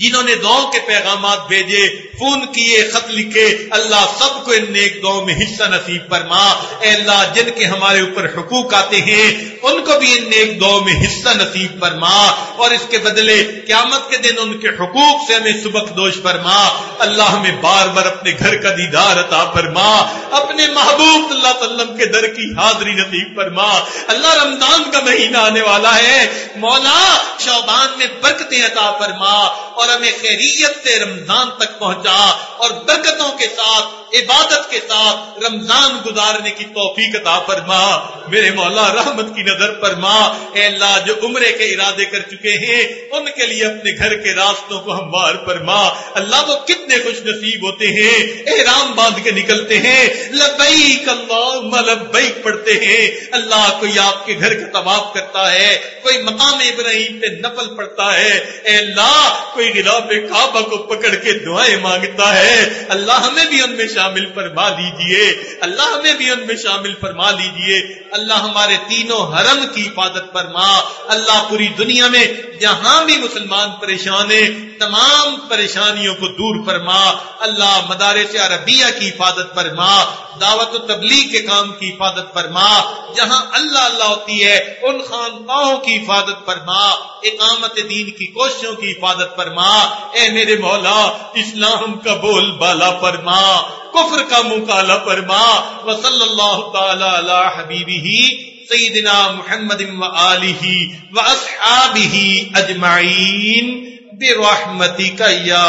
جنہوں نے دعاؤں کے پیغامات بھیجے فون کیے، خط لکھے، اللہ سب کو ان نیک دعاؤں میں حصہ نصیب فرما۔ اے اللہ، جن کے ہمارے اوپر حقوق آتے ہیں، ان کو بھی ان نیک دعاؤں میں حصہ نصیب فرما۔ اور اس کے بدلے قیامت کے دن ان کے حقوق سے ہمیں سبق دوش فرما۔ اللہ ہمیں بار بار اپنے گھر کا دیدار عطا فرما۔ اپنے محبوب اللہ وسلم کے در کی حاضری نصیب فرما۔ اللہ رمضان کا مہینہ آنے والا ہے۔ مولا شوبان میں برکتیں عطا فرما۔ اور ہمیں خیریت سے رمضان تک پہنچ پہنچا اور برکتوں کے ساتھ عبادت کے ساتھ رمضان گزارنے کی توفیق عطا فرما۔ میرے مولا، رحمت کی نظر فرما۔ اے اللہ، جو عمرے کے ارادے کر چکے ہیں، ان کے لیے اپنے گھر کے راستوں کو ہموار فرما۔ اللہ، وہ کتنے خوش نصیب ہوتے ہیں۔ احرام باندھ کے نکلتے ہیں۔ لبیک اللہ لبیک پڑھتے ہیں۔ اللہ، کوئی آپ کے گھر کا طواف کرتا ہے، کوئی مقام ابراہیم پہ نفل پڑتا ہے۔ اے اللہ، کوئی غلاف کعبہ کو پکڑ کے دعائیں مانگتا ہے۔ اللہ، ہمیں بھی ان میں شامل فرما لیجیے اللہ ہمیں بھی ان میں شامل فرما لیجیے۔ اللہ ہمارے تینوں حرم کی حفاظت فرما۔ اللہ پوری دنیا میں جہاں بھی مسلمان پریشان ہیں، تمام پریشانیوں کو دور فرما۔ اللہ مدارس عربیہ کی حفاظت فرما۔ دعوت و تبلیغ کے کام کی حفاظت فرما۔ جہاں اللہ اللہ ہوتی ہے، ان خانقاہوں کی حفاظت فرما۔ اقامت دین کی کوششوں کی حفاظت فرما۔ اے میرے مولا، اسلام کا بول بالا فرما۔ کفر کا منہ فرما و صلی اللہ تعالی علی حبیبی سیدنا محمد و آلہ و اصحابہ اجمعین، برحمتک یا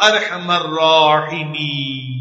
ارحم الراحمین۔